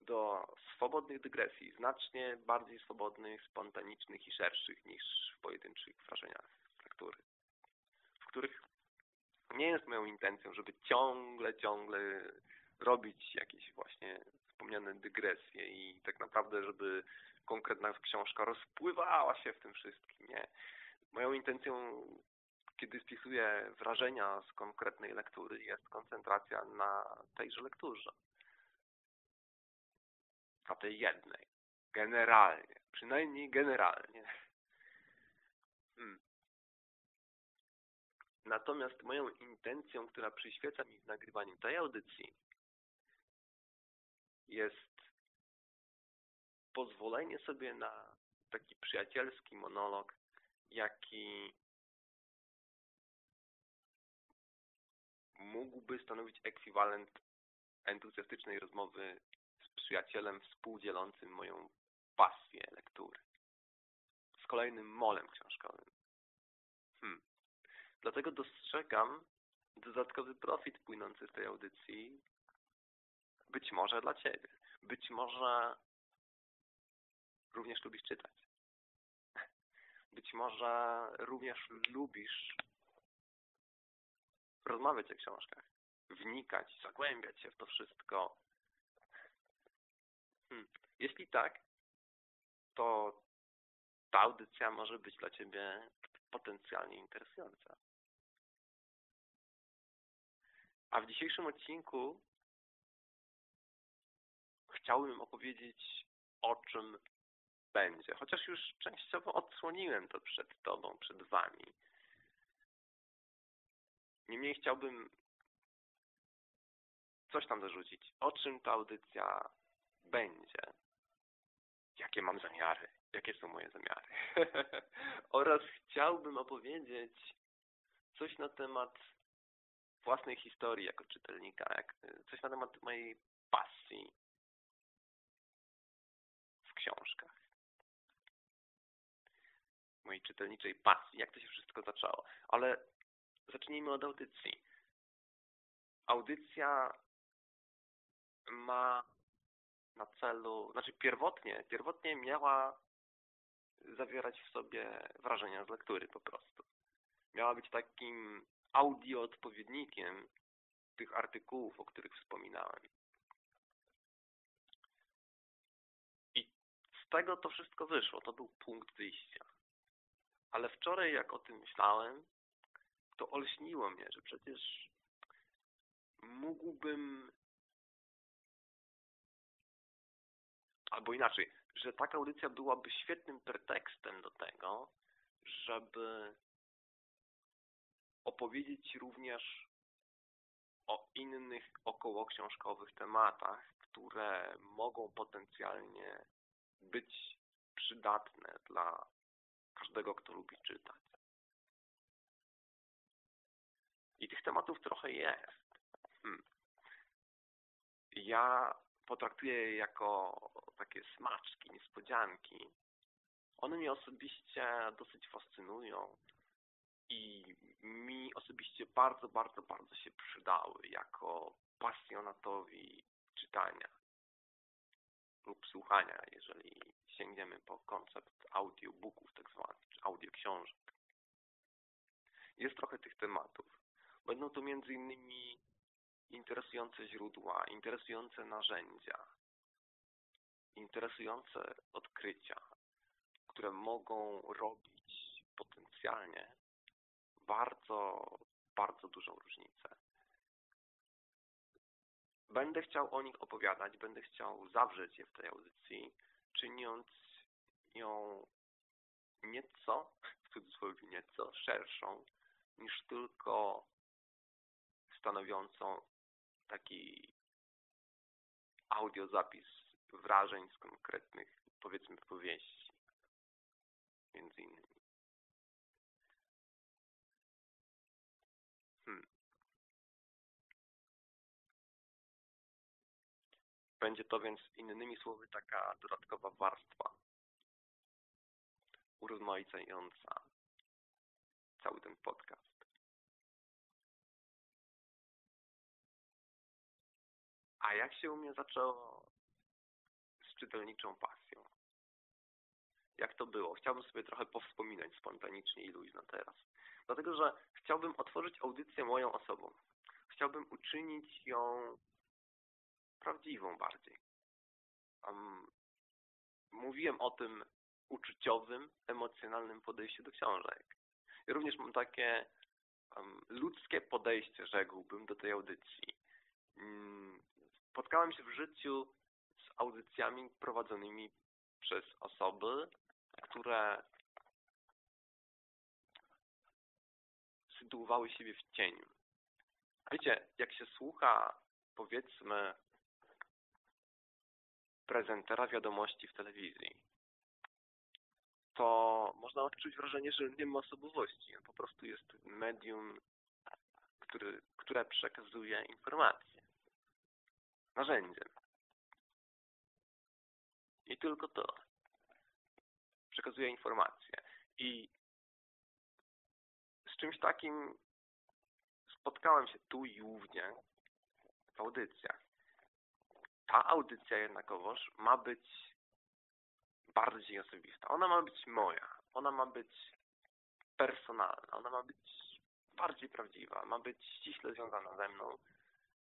do swobodnych dygresji, znacznie bardziej swobodnych, spontanicznych i szerszych niż w pojedynczych wrażeniach lektury, w których nie jest moją intencją, żeby ciągle, ciągle robić jakieś właśnie wspomniane dygresje i tak naprawdę, żeby konkretna książka rozpływała się w tym wszystkim. Nie. Moją intencją kiedy spisuję wrażenia z konkretnej lektury, jest koncentracja na tejże lekturze. Na tej jednej. Generalnie. Przynajmniej generalnie. Hmm. Natomiast moją intencją, która przyświeca mi w nagrywaniu tej audycji, jest pozwolenie sobie na taki przyjacielski monolog, jaki mógłby stanowić ekwiwalent entuzjastycznej rozmowy z przyjacielem współdzielącym moją pasję lektury. Z kolejnym molem książkowym. Hmm. Dlatego dostrzegam dodatkowy profit płynący z tej audycji być może dla Ciebie. Być może również lubisz czytać. (laughs) Być może również lubisz rozmawiać o książkach, wnikać, zagłębiać się w to wszystko. Hmm. Jeśli tak, to ta audycja może być dla Ciebie potencjalnie interesująca. A w dzisiejszym odcinku chciałbym opowiedzieć o czym będzie. Chociaż już częściowo odsłoniłem to przed Tobą, przed Wami. Niemniej chciałbym coś tam dorzucić. O czym ta audycja będzie? Jakie mam zamiary? Jakie są moje zamiary? (laughs) Oraz chciałbym opowiedzieć coś na temat własnej historii jako czytelnika, coś na temat mojej pasji książkach. Mojej czytelniczej pasji, jak to się wszystko zaczęło. Ale zacznijmy od audycji. Audycja ma na celu, znaczy pierwotnie, pierwotnie miała zawierać w sobie wrażenia z lektury po prostu. Miała być takim audio odpowiednikiem tych artykułów, o których wspominałem. Tego to wszystko wyszło. To był punkt wyjścia. Ale wczoraj, jak o tym myślałem, to olśniło mnie, że przecież mógłbym albo inaczej, że taka audycja byłaby świetnym pretekstem do tego, żeby opowiedzieć również o innych okołoksiążkowych tematach, które mogą potencjalnie być przydatne dla każdego, kto lubi czytać. I tych tematów trochę jest. Hmm. Ja potraktuję je jako takie smaczki, niespodzianki. One mnie osobiście dosyć fascynują i mi osobiście bardzo, bardzo, bardzo się przydały jako pasjonatowi czytania lub słuchania, jeżeli sięgniemy po koncept audiobooków tak zwanych, czy audioksiążek. Jest trochę tych tematów. Będą to innymi interesujące źródła, interesujące narzędzia, interesujące odkrycia, które mogą robić potencjalnie bardzo, bardzo dużą różnicę. Będę chciał o nich opowiadać, będę chciał zawrzeć je w tej audycji, czyniąc ją nieco, w cudzysłowie nieco, szerszą niż tylko stanowiącą taki audiozapis wrażeń z konkretnych, powiedzmy, powieści. Między innymi. Będzie to więc innymi słowy taka dodatkowa warstwa urozmaicająca cały ten podcast. A jak się u mnie zaczęło z czytelniczą pasją? Jak to było? Chciałbym sobie trochę powspominać spontanicznie i luźno teraz. Dlatego, że chciałbym otworzyć audycję moją osobą. Chciałbym uczynić ją prawdziwą bardziej. Um, mówiłem o tym uczuciowym, emocjonalnym podejściu do książek. Ja również mam takie um, ludzkie podejście, rzekłbym, do tej audycji. Um, spotkałem się w życiu z audycjami prowadzonymi przez osoby, które sytuowały siebie w cieniu. Wiecie, jak się słucha, powiedzmy, prezentera wiadomości w telewizji, to można odczuć wrażenie, że nie ma osobowości. Po prostu jest medium, który, które przekazuje informacje. Narzędziem. I tylko to. Przekazuje informacje. I czymś takim spotkałem się tu i ówdzie w audycjach. Ta audycja jednakowoż ma być bardziej osobista. Ona ma być moja. Ona ma być personalna. Ona ma być bardziej prawdziwa. Ma być ściśle związana ze mną,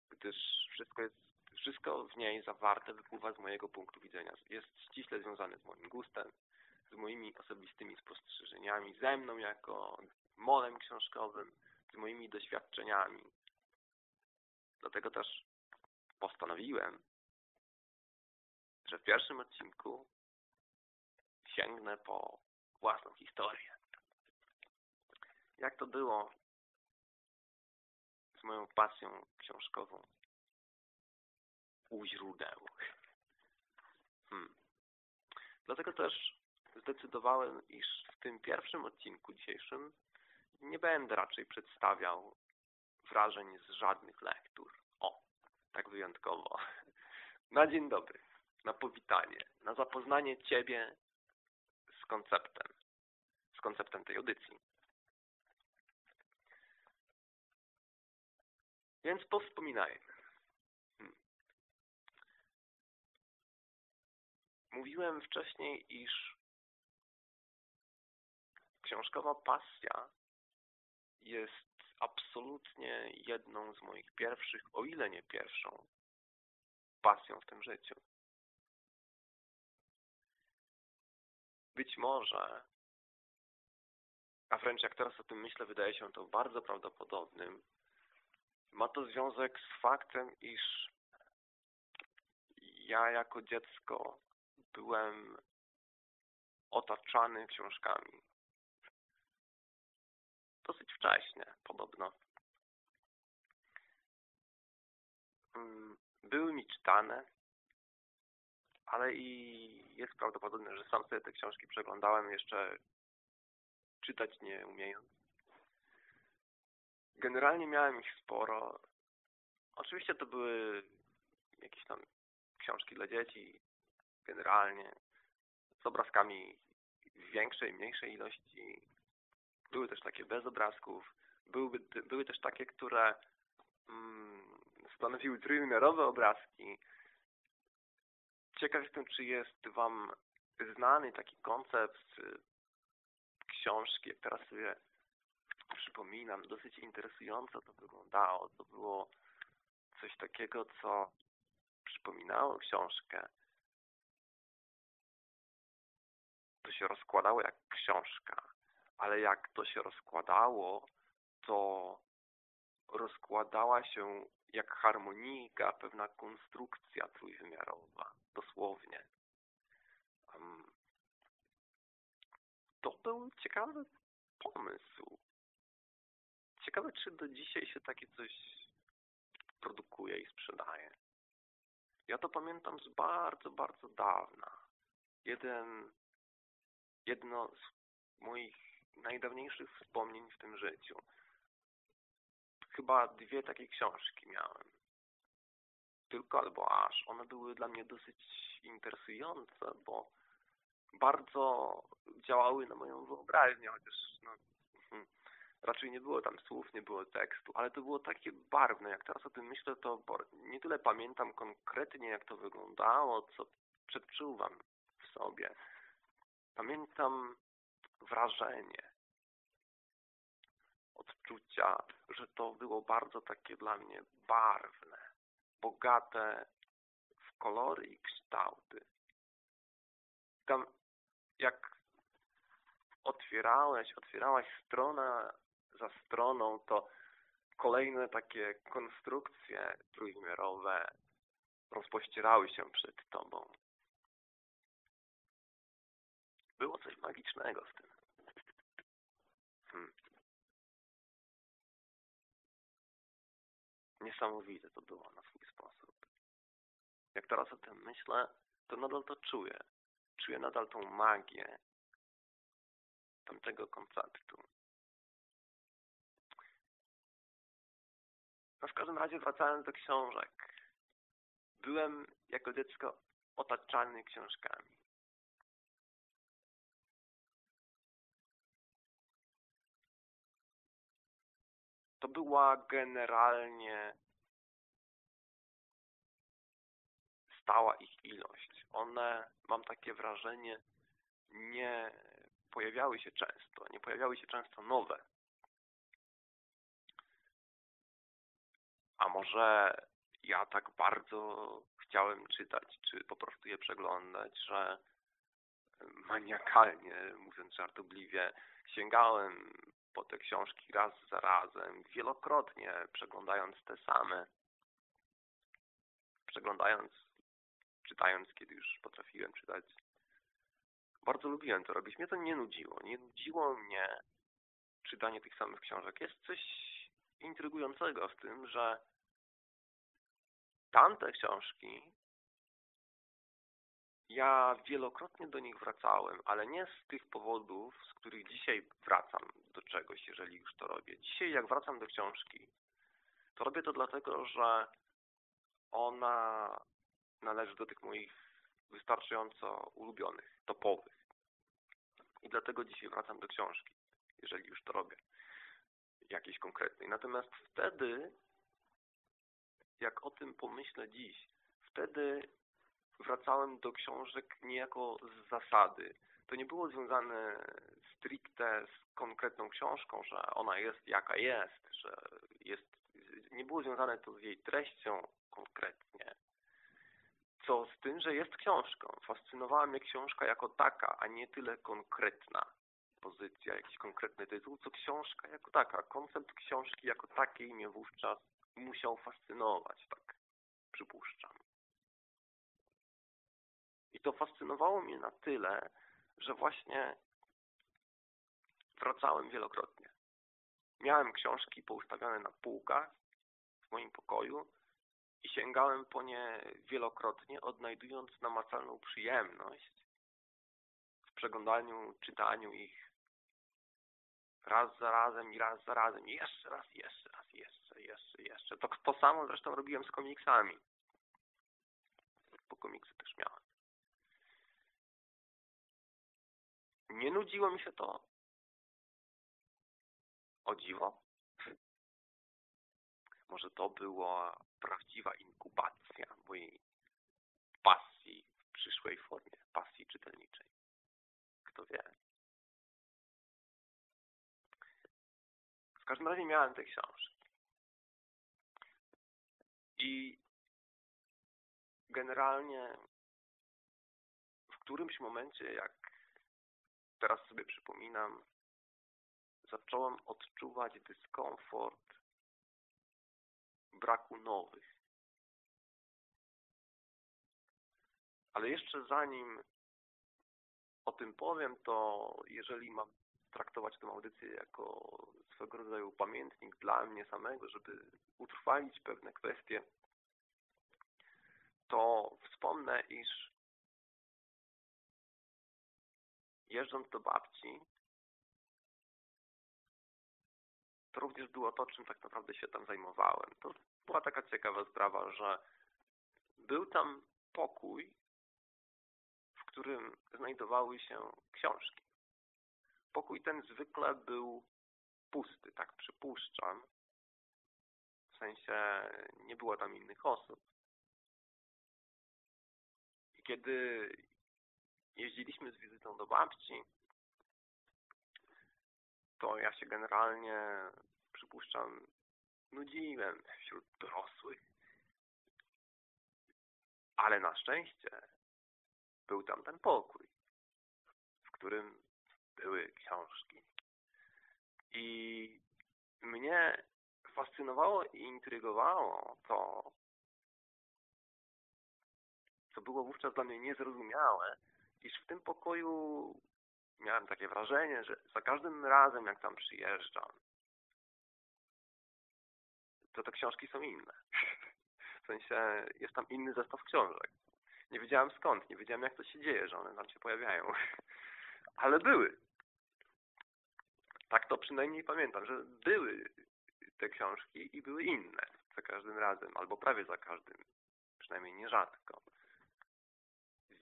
gdyż wszystko jest wszystko w niej zawarte wypływa z mojego punktu widzenia. Jest ściśle związane z moim gustem, z moimi osobistymi spostrzeżeniami, ze mną jako molem książkowym, z moimi doświadczeniami. Dlatego też postanowiłem, że w pierwszym odcinku sięgnę po własną historię. Jak to było z moją pasją książkową u źródeł. Hmm. Dlatego też zdecydowałem, iż w tym pierwszym odcinku dzisiejszym nie będę raczej przedstawiał wrażeń z żadnych lektur. O, tak wyjątkowo. (laughs) Na dzień dobry, na powitanie, na zapoznanie Ciebie z konceptem, z konceptem tej audycji. Więc powspominajmy. Hmm. Mówiłem wcześniej, iż książkowa pasja jest absolutnie jedną z moich pierwszych, o ile nie pierwszą, pasją w tym życiu. Być może, a wręcz jak teraz o tym myślę, wydaje się to bardzo prawdopodobnym, ma to związek z faktem, iż ja jako dziecko byłem otaczany książkami. Dosyć wcześnie, podobno. Mm, były mi czytane, ale i jest prawdopodobne, że sam sobie te książki przeglądałem jeszcze czytać nie umiejąc. Generalnie miałem ich sporo. Oczywiście to były jakieś tam książki dla dzieci, generalnie, z obrazkami w większej, mniejszej ilości. Były też takie bez obrazków. Były, były też takie, które mm, stanowiły trójwymiarowe obrazki. Ciekaw jestem, czy jest Wam znany taki koncept książki, jak teraz sobie przypominam, dosyć interesująco to wyglądało. To było coś takiego, co przypominało książkę. To się rozkładało jak książka, ale jak to się rozkładało, to rozkładała się jak harmonika, pewna konstrukcja trójwymiarowa, dosłownie. To był ciekawy pomysł. Ciekawe, czy do dzisiaj się takie coś produkuje i sprzedaje. Ja to pamiętam z bardzo, bardzo dawna. Jeden, jedno z moich najdawniejszych wspomnień w tym życiu. Chyba dwie takie książki miałem. Tylko albo aż. One były dla mnie dosyć interesujące, bo bardzo działały na moją wyobraźnię, chociaż no, hmm, raczej nie było tam słów, nie było tekstu, ale to było takie barwne. Jak teraz o tym myślę, to nie tyle pamiętam konkretnie, jak to wyglądało, co przedczuwam w sobie. Pamiętam wrażenie, odczucia, że to było bardzo takie dla mnie barwne, bogate w kolory i kształty. Tam jak otwierałeś, otwierałaś stronę za stroną, to kolejne takie konstrukcje trójwymiarowe rozpościerały się przed tobą. Było coś magicznego w tym. Hmm. Niesamowite to było na swój sposób. Jak teraz o tym myślę, to nadal to czuję. Czuję nadal tą magię tamtego konceptu. No w każdym razie wracając do książek. Byłem jako dziecko otaczany książkami. To była generalnie stała ich ilość. One, mam takie wrażenie, nie pojawiały się często, nie pojawiały się często nowe. A może ja tak bardzo chciałem czytać, czy po prostu je przeglądać, że maniakalnie, mówiąc żartobliwie, sięgałem po te książki raz za razem, wielokrotnie przeglądając te same, przeglądając, czytając, kiedy już potrafiłem czytać. Bardzo lubiłem to robić. Mnie to nie nudziło. Nie nudziło mnie czytanie tych samych książek. Jest coś intrygującego w tym, że tamte książki ja wielokrotnie do nich wracałem, ale nie z tych powodów, z których dzisiaj wracam do czegoś, jeżeli już to robię. Dzisiaj jak wracam do książki, to robię to dlatego, że ona należy do tych moich wystarczająco ulubionych, topowych. I dlatego dzisiaj wracam do książki, jeżeli już to robię, jakiejś konkretnej. Natomiast wtedy, jak o tym pomyślę dziś, wtedy wracałem do książek niejako z zasady. To nie było związane stricte z konkretną książką, że ona jest jaka jest, że jest, nie było związane to z jej treścią konkretnie, co z tym, że jest książką. Fascynowała mnie książka jako taka, a nie tyle konkretna pozycja, jakiś konkretny tytuł, co książka jako taka. Koncept książki jako takiej mnie wówczas musiał fascynować, tak przypuszczam. I to fascynowało mnie na tyle, że właśnie wracałem wielokrotnie. Miałem książki poustawione na półkach w moim pokoju i sięgałem po nie wielokrotnie, odnajdując namacalną przyjemność w przeglądaniu, czytaniu ich raz za razem i raz za razem i jeszcze raz, jeszcze raz, jeszcze, jeszcze, jeszcze. To, to samo zresztą robiłem z komiksami. Bo komiksy też miałem. Nie nudziło mi się to. O dziwo. Może to była prawdziwa inkubacja mojej pasji w przyszłej formie, pasji czytelniczej. Kto wie. W każdym razie miałem te książki. I generalnie w którymś momencie, jak teraz sobie przypominam, zacząłem odczuwać dyskomfort braku nowych. Ale jeszcze zanim o tym powiem, to jeżeli mam traktować tę audycję jako swego rodzaju pamiętnik dla mnie samego, żeby utrwalić pewne kwestie, to wspomnę, iż jeżdżąc do babci, to również było to, czym tak naprawdę się tam zajmowałem. To była taka ciekawa sprawa, że był tam pokój, w którym znajdowały się książki. Pokój ten zwykle był pusty, tak przypuszczam. W sensie nie było tam innych osób. I kiedy jeździliśmy z wizytą do babci, to ja się generalnie, przypuszczam, nudziłem wśród dorosłych. Ale na szczęście był tam ten pokój, w którym były książki. I mnie fascynowało i intrygowało to, co było wówczas dla mnie niezrozumiałe, iż w tym pokoju miałem takie wrażenie, że za każdym razem, jak tam przyjeżdżam, to te książki są inne. (laughs) W sensie jest tam inny zestaw książek. Nie wiedziałem skąd, nie wiedziałem jak to się dzieje, że one tam się pojawiają. (laughs) Ale były. Tak to przynajmniej pamiętam, że były te książki i były inne za każdym razem, albo prawie za każdym. Przynajmniej nierzadko.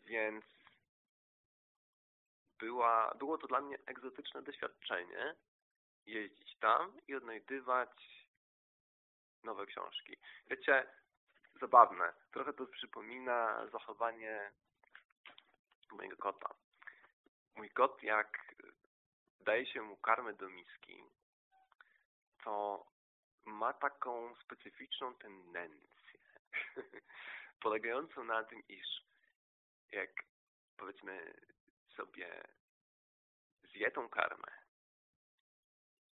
Więc była, było to dla mnie egzotyczne doświadczenie jeździć tam i odnajdywać nowe książki. Wiecie, zabawne. Trochę to przypomina zachowanie mojego kota. Mój kot, jak daje się mu karmę do miski, to ma taką specyficzną tendencję, (laughs) polegającą na tym, iż jak powiedzmy sobie zje tą karmę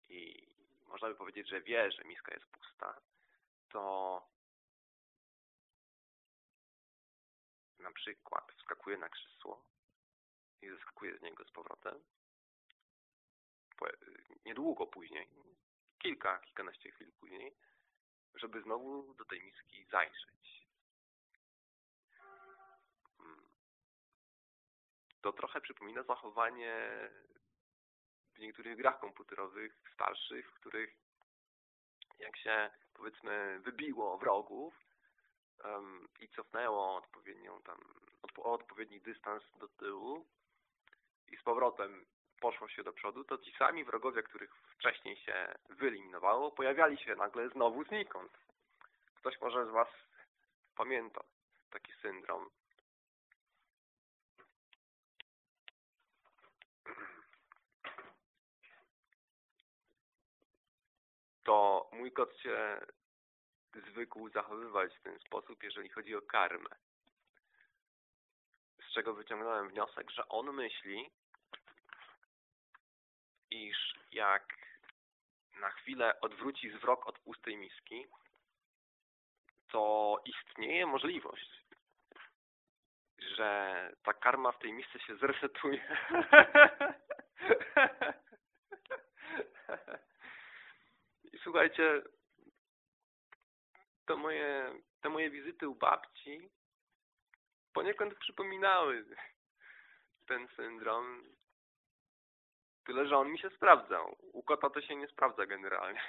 i można by powiedzieć, że wie, że miska jest pusta, to na przykład wskakuje na krzesło i zeskakuje z niego z powrotem. Niedługo później, kilka, kilkanaście chwil później, żeby znowu do tej miski zajrzeć. Hmm. To trochę przypomina zachowanie w niektórych grach komputerowych starszych, w których jak się powiedzmy wybiło wrogów um, i cofnęło odpowiednią tam o odpowiedni dystans do tyłu i z powrotem poszło się do przodu, to ci sami wrogowie, których wcześniej się wyeliminowało, pojawiali się nagle znowu znikąd. Ktoś może z Was pamięta taki syndrom. To mój kot się zwykł zachowywać w ten sposób, jeżeli chodzi o karmę. Z czego wyciągnąłem wniosek, że on myśli, iż jak na chwilę odwróci wzrok od pustej miski, to istnieje możliwość, że ta karma w tej misce się zresetuje. (laughs) Słuchajcie, to moje, te moje wizyty u babci poniekąd przypominały ten syndrom. Tyle, że on mi się sprawdzał. U kota to się nie sprawdza generalnie.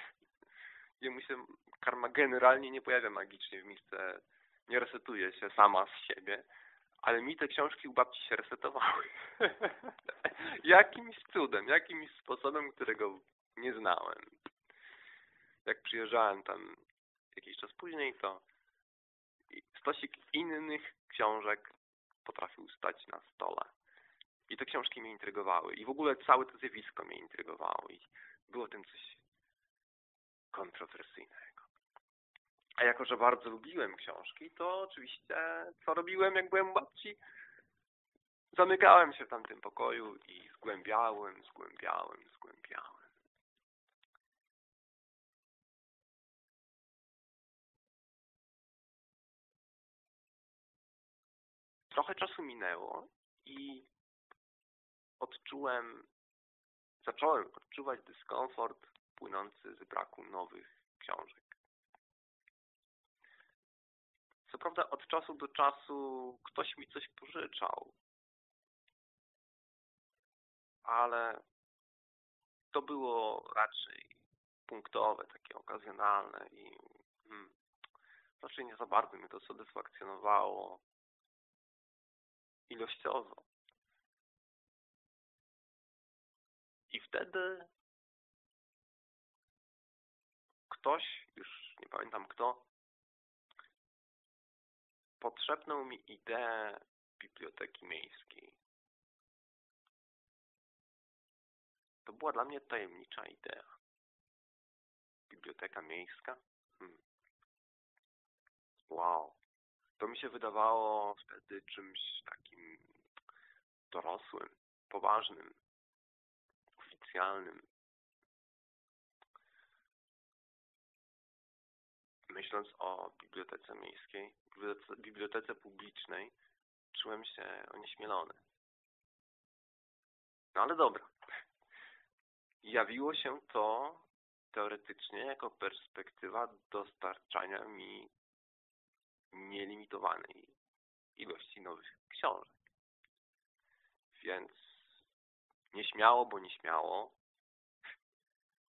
Jemu się karma generalnie nie pojawia magicznie w miejsce, nie resetuje się sama z siebie, ale mi te książki u babci się resetowały. (laughs) jakimś cudem, jakimś sposobem, którego nie znałem. Jak przyjeżdżałem tam jakiś czas później, to stosik innych książek potrafił stać na stole. I te książki mnie intrygowały. I w ogóle całe to zjawisko mnie intrygowało. I było tym coś kontrowersyjnego. A jako, że bardzo lubiłem książki, to oczywiście co robiłem, jak byłem babci? Zamykałem się w tamtym pokoju i zgłębiałem, zgłębiałem, zgłębiałem. Trochę czasu minęło i odczułem, zacząłem odczuwać dyskomfort płynący z braku nowych książek. Co prawda od czasu do czasu ktoś mi coś pożyczał, ale to było raczej punktowe, takie okazjonalne i hmm, nie za bardzo mnie to satysfakcjonowało ilościowo. I wtedy ktoś, już nie pamiętam kto, podszepnął mi ideę biblioteki miejskiej. To była dla mnie tajemnicza idea. Biblioteka miejska? Hmm. Wow. To mi się wydawało wtedy czymś takim dorosłym, poważnym, oficjalnym. Myśląc o bibliotece miejskiej, bibliotece, bibliotece publicznej, czułem się onieśmielony. No ale dobra. Jawiło się to teoretycznie jako perspektywa dostarczania mi nielimitowanej ilości nowych książek. Więc nieśmiało, bo nieśmiało,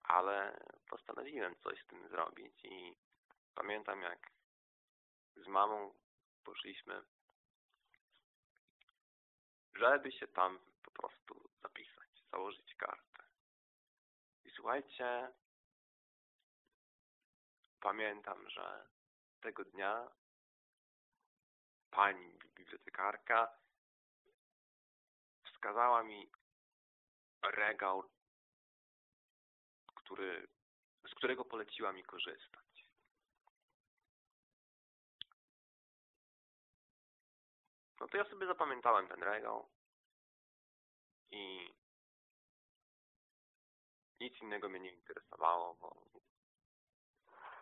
ale postanowiłem coś z tym zrobić i pamiętam jak z mamą poszliśmy, żeby się tam po prostu zapisać, założyć kartę. I słuchajcie, pamiętam, że tego dnia pani bibliotekarka wskazała mi regał, który, z którego poleciła mi korzystać. No to ja sobie zapamiętałem ten regał i nic innego mnie nie interesowało, bo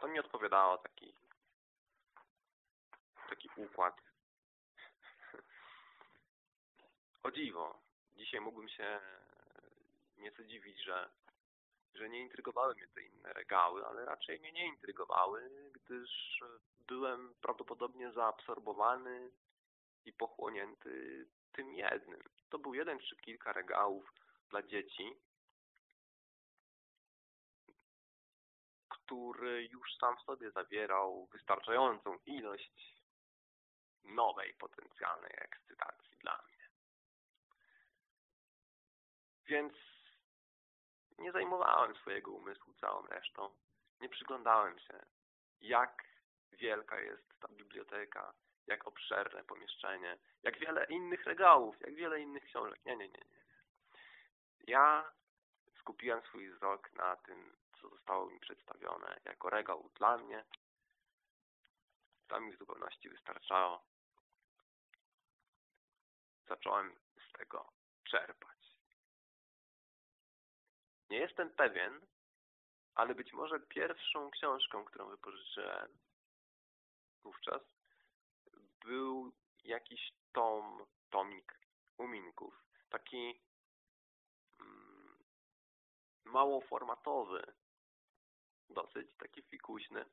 to mi odpowiadało taki taki układ. O dziwo, dzisiaj mógłbym się nieco dziwić, że, że nie intrygowały mnie te inne regały, ale raczej mnie nie intrygowały, gdyż byłem prawdopodobnie zaabsorbowany i pochłonięty tym jednym. To był jeden czy kilka regałów dla dzieci, który już sam w sobie zawierał wystarczającą ilość nowej potencjalnej ekscytacji dla mnie. Więc nie zajmowałem swojego umysłu całą resztą. Nie przyglądałem się, jak wielka jest ta biblioteka, jak obszerne pomieszczenie, jak wiele innych regałów, jak wiele innych książek. Nie, nie, nie, nie. Ja skupiłem swój wzrok na tym, co zostało mi przedstawione jako regał dla mnie. To mi w zupełności wystarczało. Zacząłem z tego czerpać. Nie jestem pewien, ale być może pierwszą książką, którą wypożyczyłem wówczas, był jakiś tom, tomik uminków. Taki mm, małoformatowy, dosyć taki fikuśny.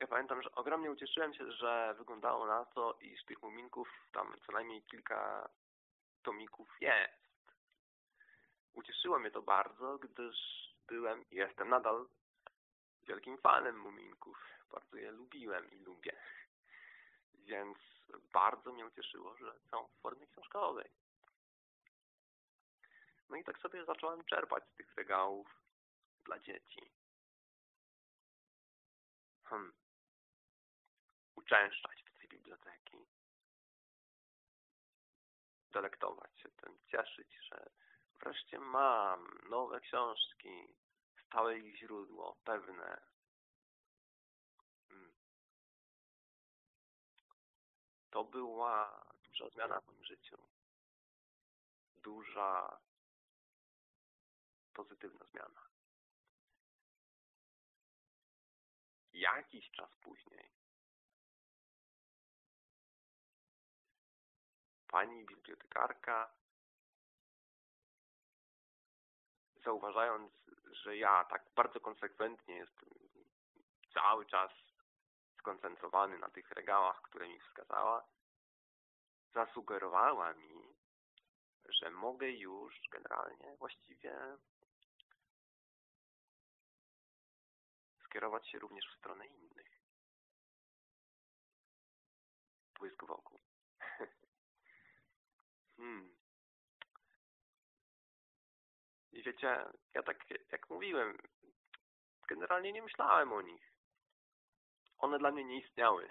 Ja pamiętam, że ogromnie ucieszyłem się, że wyglądało na to, iż tych muminków tam co najmniej kilka tomików jest. Ucieszyło mnie to bardzo, gdyż byłem i jestem nadal wielkim fanem muminków. Bardzo je lubiłem i lubię. Więc bardzo mnie ucieszyło, że są w formie książkowej. No i tak sobie zacząłem czerpać z tych regałów dla dzieci. Hmm. Uczęszczać do tej biblioteki. Delektować się tym, cieszyć, że wreszcie mam nowe książki, stałe ich źródło, pewne, To była duża zmiana w moim życiu. Duża, pozytywna zmiana. Jakiś czas później pani bibliotekarka, zauważając, że ja tak bardzo konsekwentnie jestem cały czas skoncentrowany na tych regałach, które mi wskazała, zasugerowała mi, że mogę już generalnie właściwie skierować się również w stronę innych. Błysk wokół. (laughs) hmm. I wiecie, ja tak jak mówiłem, generalnie nie myślałem o nich one dla mnie nie istniały.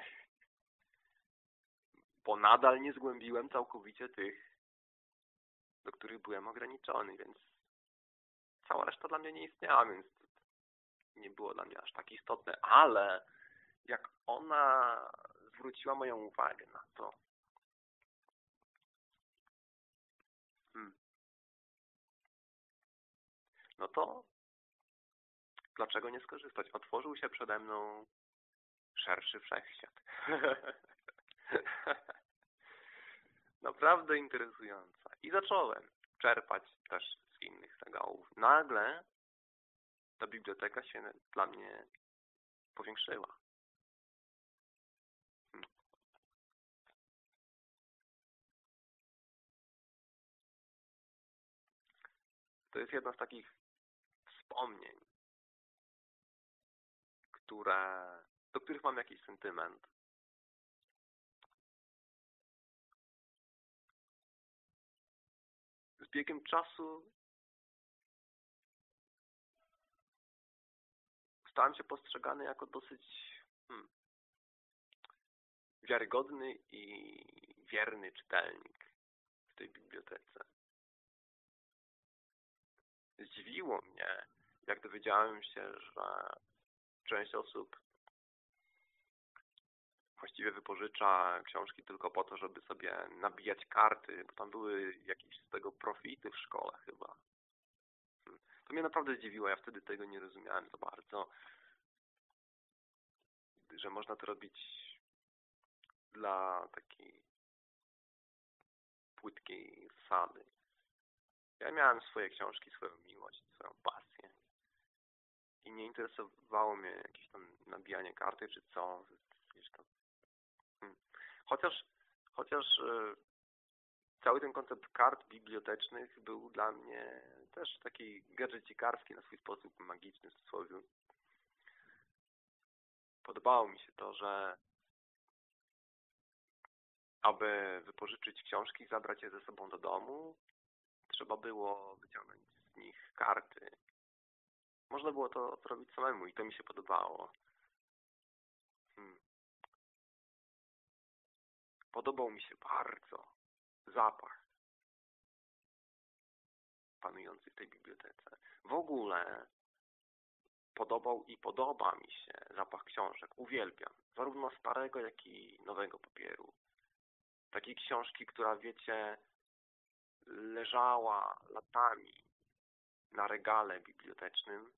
Bo nadal nie zgłębiłem całkowicie tych, do których byłem ograniczony, więc cała reszta dla mnie nie istniała, więc nie było dla mnie aż tak istotne, ale jak ona zwróciła moją uwagę na to, no to dlaczego nie skorzystać? Otworzył się przede mną szerszy wszechświat. (laughs) Naprawdę interesująca. I zacząłem czerpać też z innych regałów. Nagle ta biblioteka się dla mnie powiększyła. To jest jedno z takich wspomnień, które do których mam jakiś sentyment. Z biegiem czasu stałem się postrzegany jako dosyć hmm, wiarygodny i wierny czytelnik w tej bibliotece. Zdziwiło mnie, jak dowiedziałem się, że część osób właściwie wypożycza książki tylko po to, żeby sobie nabijać karty, bo tam były jakieś z tego profity w szkole chyba. Hmm. To mnie naprawdę zdziwiło, ja wtedy tego nie rozumiałem za bardzo, że można to robić dla takiej płytkiej zasady. Ja miałem swoje książki, swoją miłość, swoją pasję. I nie interesowało mnie jakieś tam nabijanie karty czy co. Hmm. Chociaż, chociaż e, cały ten koncept kart bibliotecznych był dla mnie też taki gadżecikarski na swój sposób, magiczny w cudzysłowie. Podobało mi się to, że aby wypożyczyć książki, zabrać je ze sobą do domu, trzeba było wyciągnąć z nich karty. Można było to zrobić samemu i to mi się podobało. Hmm. Podobał mi się bardzo zapach panujący w tej bibliotece. W ogóle podobał i podoba mi się zapach książek. Uwielbiam. Zarówno starego, jak i nowego papieru. Takiej książki, która, wiecie, leżała latami na regale bibliotecznym,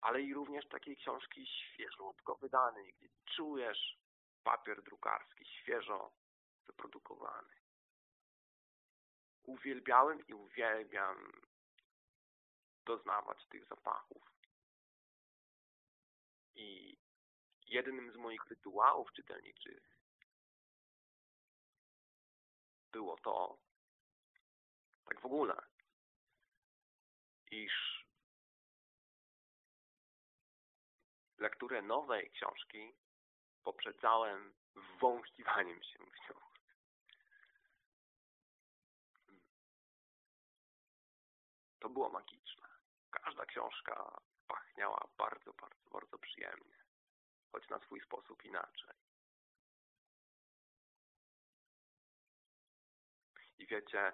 ale i również takiej książki świeżutko wydanej, gdzie czujesz papier drukarski, świeżo wyprodukowany. Uwielbiałem i uwielbiam doznawać tych zapachów. I jednym z moich rytuałów czytelniczych było to, tak w ogóle, iż lekturę nowej książki poprzedzałem wąskiwaniem się w nią. To było magiczne. Każda książka pachniała bardzo, bardzo, bardzo przyjemnie, choć na swój sposób inaczej. I wiecie,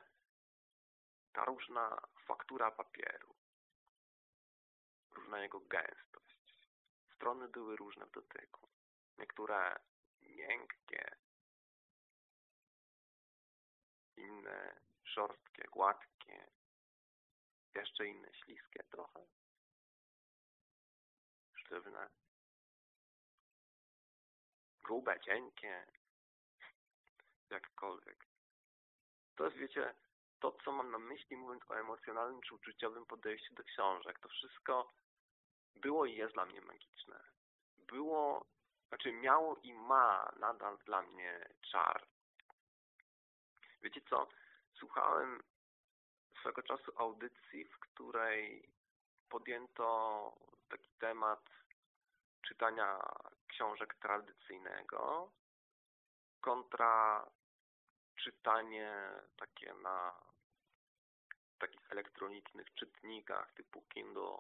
ta różna faktura papieru, różna jego gęstość, strony były różne w dotyku. Niektóre miękkie, inne szorstkie, gładkie, jeszcze inne śliskie trochę, sztywne, grube, cienkie, jakkolwiek. To jest, wiecie, to, co mam na myśli, mówiąc o emocjonalnym czy uczuciowym podejściu do książek. To wszystko było i jest dla mnie magiczne. Było, znaczy miało i ma nadal dla mnie czar. Wiecie co? Słuchałem swego czasu audycji, w której podjęto taki temat czytania książek tradycyjnego kontra czytanie takie na takich elektronicznych czytnikach typu Kindle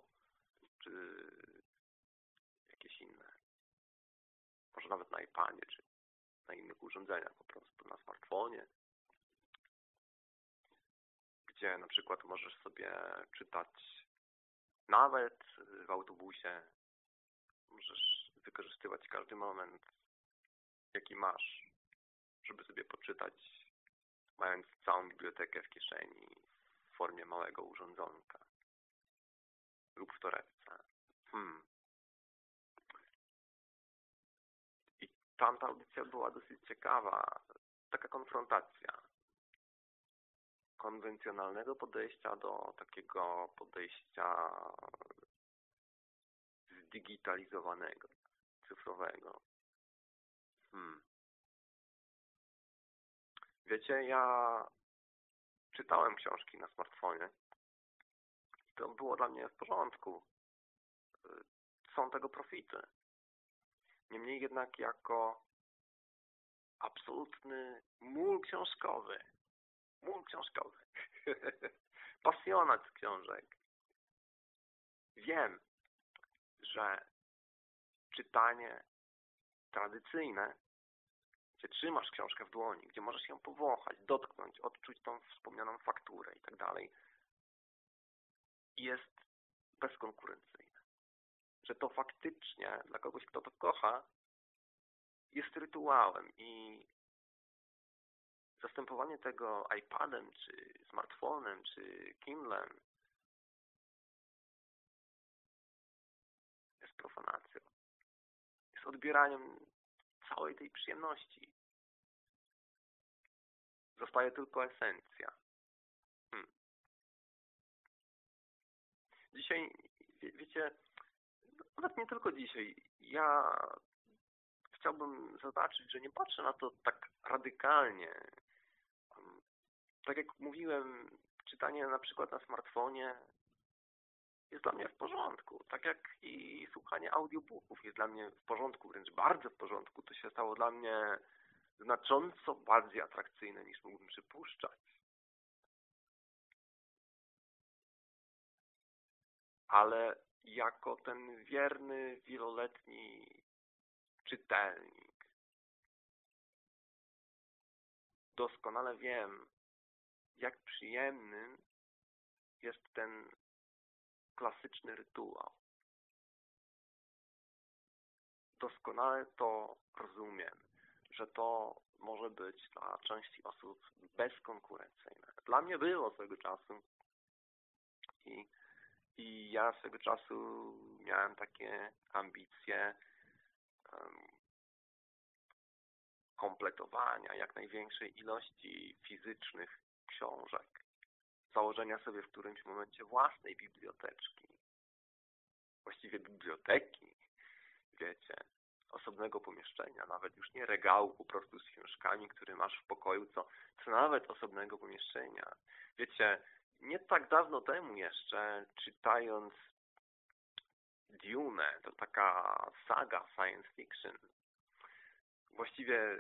czy jakieś inne. Może nawet na iPadzie czy na innych urządzeniach po prostu, na smartfonie gdzie na przykład możesz sobie czytać nawet w autobusie. Możesz wykorzystywać każdy moment, jaki masz, żeby sobie poczytać, mając całą bibliotekę w kieszeni w formie małego urządzonka lub w torebce. Hmm. I tamta audycja była dosyć ciekawa. Taka konfrontacja konwencjonalnego podejścia do takiego podejścia zdigitalizowanego, cyfrowego. Hmm. Wiecie, ja czytałem książki na smartfonie. To było dla mnie w porządku. Są tego profity. Niemniej jednak jako absolutny mól książkowy Mól książkowy. (laughs) Pasjonat książek. Wiem, że czytanie tradycyjne, gdzie trzymasz książkę w dłoni, gdzie możesz ją powąchać, dotknąć, odczuć tą wspomnianą fakturę i tak dalej, jest bezkonkurencyjne. Że to faktycznie dla kogoś, kto to kocha, jest rytuałem i zastępowanie tego iPadem, czy smartfonem, czy Kindlem jest profanacją. Jest odbieraniem całej tej przyjemności. Zostaje tylko esencja. Dzisiaj, wie, wiecie, nawet nie tylko dzisiaj. Ja chciałbym zobaczyć, że nie patrzę na to tak radykalnie. Tak jak mówiłem, czytanie na przykład na smartfonie jest dla mnie w porządku. Tak jak i słuchanie audiobooków jest dla mnie w porządku, wręcz bardzo w porządku. To się stało dla mnie znacząco bardziej atrakcyjne niż mógłbym przypuszczać. Ale jako ten wierny, wieloletni czytelnik, doskonale wiem, jak przyjemnym jest ten klasyczny rytuał. Doskonale to rozumiem, że to może być dla części osób bezkonkurencyjne. Dla mnie było swego czasu i, i ja swego czasu miałem takie ambicje um, kompletowania jak największej ilości fizycznych książek założenia sobie w którymś momencie własnej biblioteczki. Właściwie biblioteki, wiecie, osobnego pomieszczenia, nawet już nie regału po prostu z książkami, który masz w pokoju, co, co nawet osobnego pomieszczenia. Wiecie, nie tak dawno temu jeszcze, czytając Dune, to taka saga science fiction, właściwie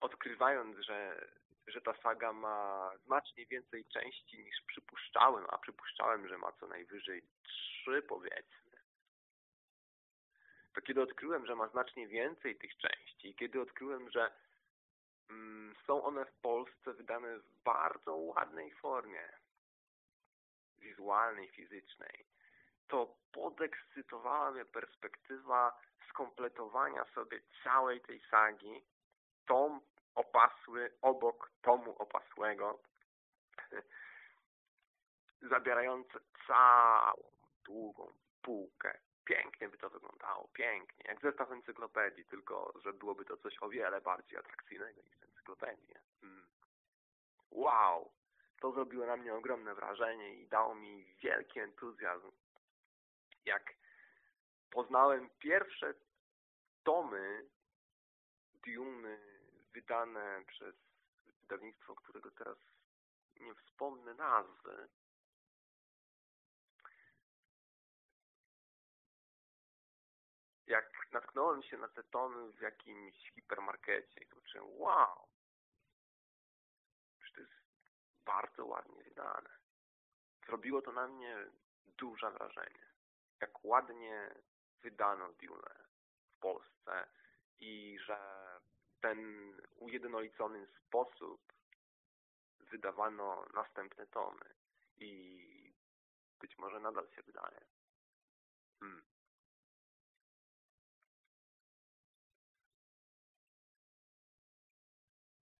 odkrywając, że że ta saga ma znacznie więcej części niż przypuszczałem, a przypuszczałem, że ma co najwyżej trzy powiedzmy. To kiedy odkryłem, że ma znacznie więcej tych części, kiedy odkryłem, że mm, są one w Polsce wydane w bardzo ładnej formie, wizualnej, fizycznej, to podekscytowała mnie perspektywa skompletowania sobie całej tej sagi tom opasły obok tomu opasłego, (laughs) zabierające całą długą półkę. Pięknie by to wyglądało, pięknie, jak zestaw encyklopedii, tylko że byłoby to coś o wiele bardziej atrakcyjnego niż encyklopedii. Hmm. Wow! To zrobiło na mnie ogromne wrażenie i dało mi wielki entuzjazm. Jak poznałem pierwsze tomy Duny wydane przez wydawnictwo, którego teraz nie wspomnę nazwy. Jak natknąłem się na te tony w jakimś hipermarkecie i zobaczyłem, wow, to jest bardzo ładnie wydane. Zrobiło to na mnie duże wrażenie. Jak ładnie wydano Dune w Polsce i że ten ujednolicony sposób wydawano następne tomy i być może nadal się wydaje. Hmm.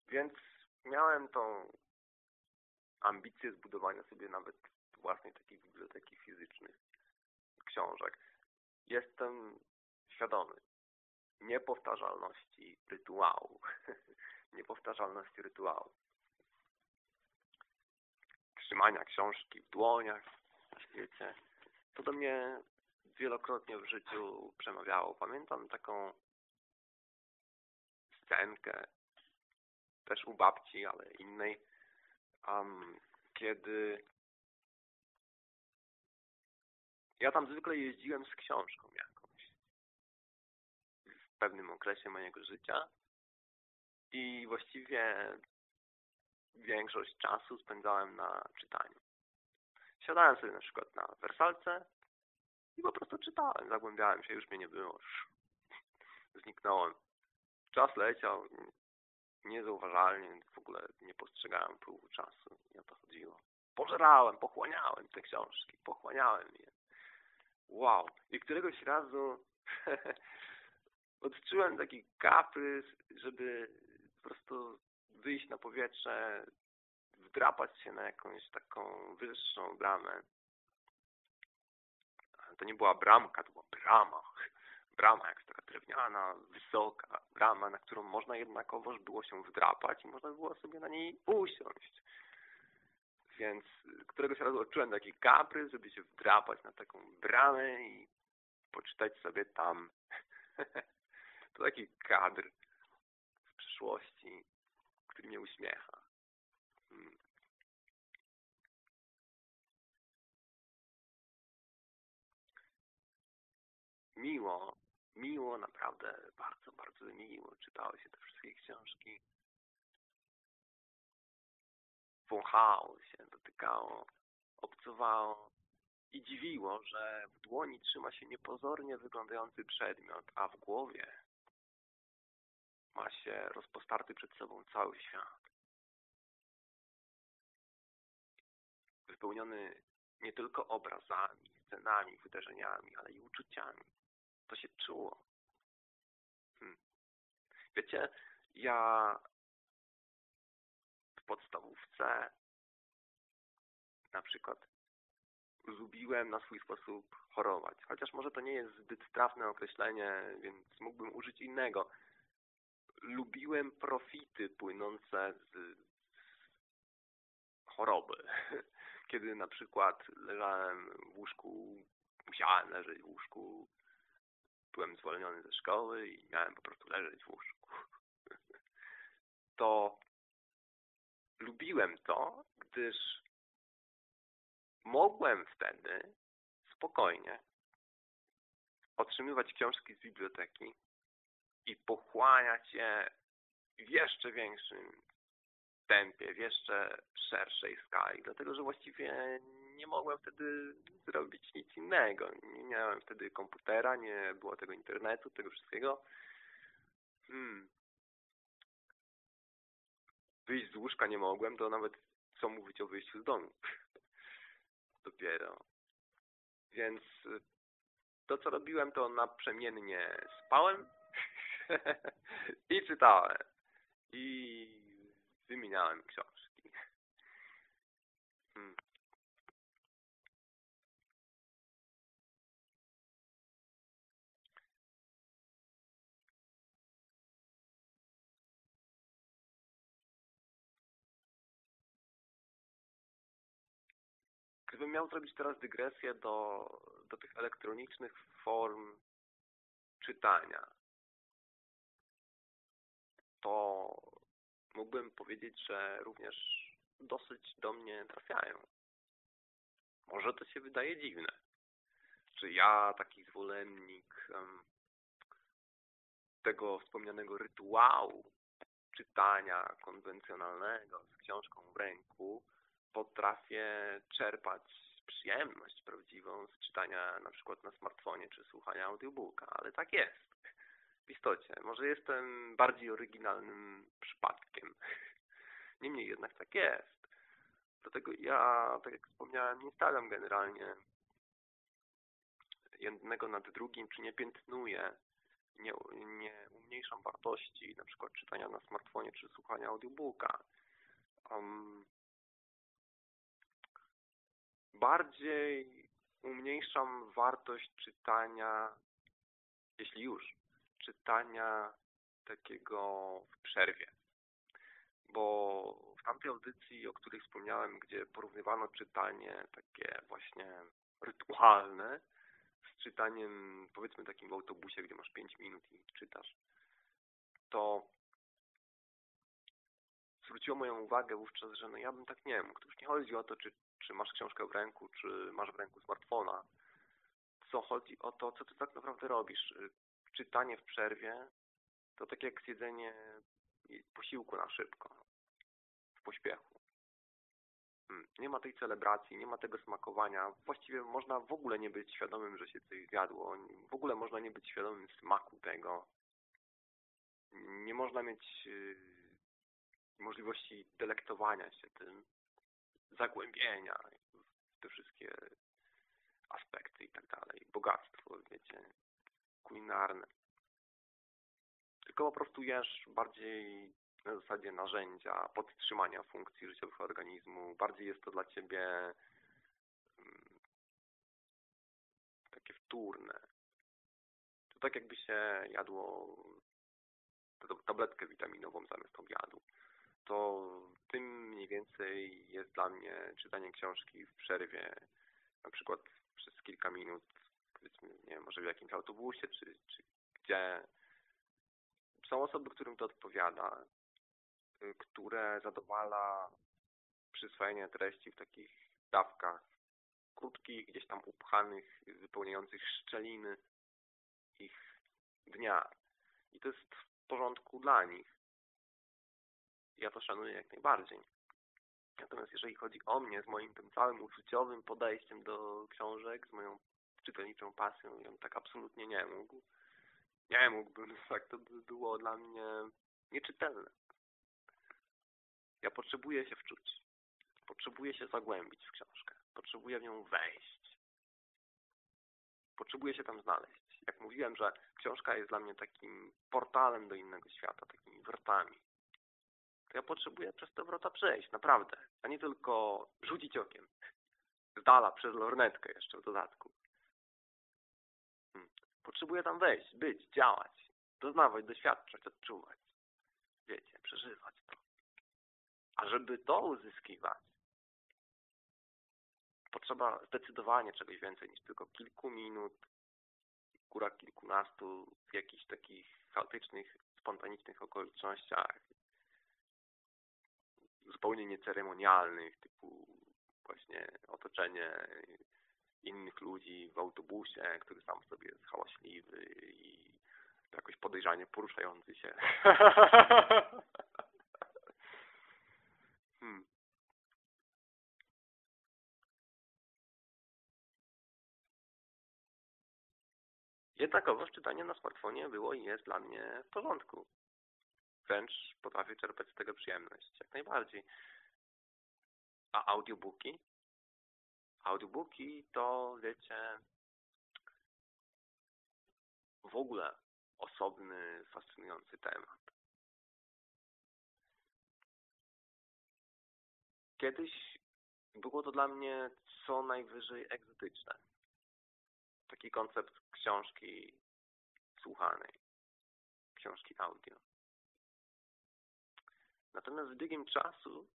Więc miałem tą ambicję zbudowania sobie nawet własnej takiej biblioteki fizycznych książek. Jestem świadomy, niepowtarzalności rytuału. (laughs) niepowtarzalności rytuału. Trzymania książki w dłoniach, wiecie. To do mnie wielokrotnie w życiu przemawiało. Pamiętam taką scenkę, też u babci, ale innej, um, kiedy ja tam zwykle jeździłem z książką jakąś w pewnym okresie mojego życia i właściwie większość czasu spędzałem na czytaniu. Siadałem sobie na przykład na wersalce I po prostu czytałem, zagłębiałem się, już mnie nie było. Zniknąłem. Czas leciał niezauważalnie, w ogóle nie postrzegałem pływu czasu. I o to chodziło. Pożerałem, pochłaniałem te książki, pochłaniałem je. Wow. I któregoś razu (laughs) odczułem taki kaprys, żeby po prostu wyjść na powietrze, wdrapać się na jakąś taką wyższą bramę. To nie była bramka, to była brama. Brama jak taka drewniana, wysoka brama, na którą można jednakowoż było się wdrapać i można było sobie na niej usiąść. Więc któregoś razu odczułem taki kaprys, żeby się wdrapać na taką bramę i poczytać sobie tam. (laughs) to taki kadr z przyszłości, który mnie uśmiecha. Hmm. Miło, miło, naprawdę bardzo, bardzo miło czytało się te wszystkie książki wąchało się, dotykało, obcowało i dziwiło, że w dłoni trzyma się niepozornie wyglądający przedmiot, a w głowie ma się rozpostarty przed sobą cały świat. Wypełniony nie tylko obrazami, scenami, wydarzeniami, ale i uczuciami. To się czuło. Hmm. Wiecie, ja podstawówce na przykład lubiłem na swój sposób chorować. Chociaż może to nie jest zbyt trafne określenie, więc mógłbym użyć innego. Lubiłem profity płynące z choroby. (laughs) Kiedy na przykład leżałem w łóżku, musiałem leżeć w łóżku, byłem zwolniony ze szkoły i miałem po prostu leżeć w łóżku. (laughs) To lubiłem to, gdyż mogłem wtedy spokojnie otrzymywać książki z biblioteki i pochłaniać je w jeszcze większym tempie, w jeszcze szerszej skali, dlatego że właściwie nie mogłem wtedy zrobić nic innego. Nie miałem wtedy komputera, nie było tego internetu, tego wszystkiego. Hmm wyjść z łóżka nie mogłem, to nawet co mówić o wyjściu z domu. (laughs) Dopiero. Więc to, co robiłem, to naprzemiennie spałem (laughs) i czytałem. I wymieniałem książki. Hmm. Gdybym miał zrobić teraz dygresję do, do tych elektronicznych form czytania, to mógłbym powiedzieć, że również dosyć do mnie trafiają. Może to się wydaje dziwne. Czy ja, taki zwolennik um, tego wspomnianego rytuału czytania konwencjonalnego z książką w ręku, potrafię czerpać przyjemność prawdziwą z czytania na przykład na smartfonie czy słuchania audiobooka, ale tak jest. W istocie. Może jestem bardziej oryginalnym przypadkiem. Niemniej jednak tak jest. Dlatego ja, tak jak wspomniałem, nie stawiam generalnie jednego nad drugim, czy nie piętnuję, nie, nie umniejszam wartości na przykład czytania na smartfonie, czy słuchania audiobooka. Um, bardziej umniejszam wartość czytania, jeśli już, czytania takiego w przerwie. Bo w tamtej audycji, o której wspomniałem, gdzie porównywano czytanie takie właśnie rytualne z czytaniem, powiedzmy takim w autobusie, gdzie masz 5 minut i czytasz, to zwróciło moją uwagę wówczas, że no ja bym tak nie mógł. To już nie chodzi o to, czy czy masz książkę w ręku, czy masz w ręku smartfona. Co chodzi o to, co ty tak naprawdę robisz. Czytanie w przerwie to tak jak zjedzenie posiłku na szybko, w pośpiechu. Hmm, nie ma tej celebracji, nie ma tego smakowania. Właściwie można w ogóle nie być świadomym, że się coś zjadło. W ogóle można nie być świadomym smaku tego. Nie można mieć yy, możliwości delektowania się tym, zagłębienia w te wszystkie aspekty i tak dalej. Bogactwo, wiecie, kulinarne. Tylko po prostu jesz bardziej na zasadzie narzędzia podtrzymania funkcji życiowych organizmu. Bardziej jest to dla Ciebie mm, takie wtórne. To tak jakby się jadło tabletkę witaminową zamiast obiadu. To tym mniej więcej jest dla mnie czytanie książki w przerwie, na przykład przez kilka minut, powiedzmy, nie wiem, może w jakimś autobusie, czy, czy gdzie. Są osoby, którym to odpowiada, y, które zadowala przyswajanie treści w takich dawkach krótkich, gdzieś tam upchanych, wypełniających szczeliny ich dnia. I to jest w porządku dla nich. Ja to szanuję jak najbardziej. Natomiast jeżeli chodzi o mnie, z moim tym całym uczuciowym podejściem do książek, z moją czytelniczą pasją, ja bym tak absolutnie nie mógł. Nie mógłbym, tak to by było dla mnie nieczytelne. Ja potrzebuję się wczuć. Potrzebuję się zagłębić w książkę. Potrzebuję w nią wejść. Potrzebuję się tam znaleźć. Jak mówiłem, że książka jest dla mnie takim portalem do innego świata, takimi wrotami to ja potrzebuję przez te wrota przejść, naprawdę. A nie tylko rzucić okiem. Z dala, przez lornetkę jeszcze w dodatku. Hmm. Potrzebuję tam wejść, być, działać, doznawać, doświadczać, odczuwać. Wiecie, przeżywać to. A żeby to uzyskiwać, potrzeba zdecydowanie czegoś więcej niż tylko kilku minut, góra kilkunastu w jakichś takich chaotycznych, spontanicznych okolicznościach, zupełnie nieceremonialnych, typu właśnie otoczenie innych ludzi w autobusie, który sam sobie jest hałaśliwy i jakoś podejrzanie poruszający się. (laughs) hmm. Jednakowoż czytanie na smartfonie było i jest dla mnie w porządku wręcz potrafię czerpać z tego przyjemność, jak najbardziej. A audiobooki? Audiobooki to, wiecie, w ogóle osobny, fascynujący temat. Kiedyś było to dla mnie co najwyżej egzotyczne. Taki koncept książki słuchanej, książki audio. Natomiast z biegiem czasu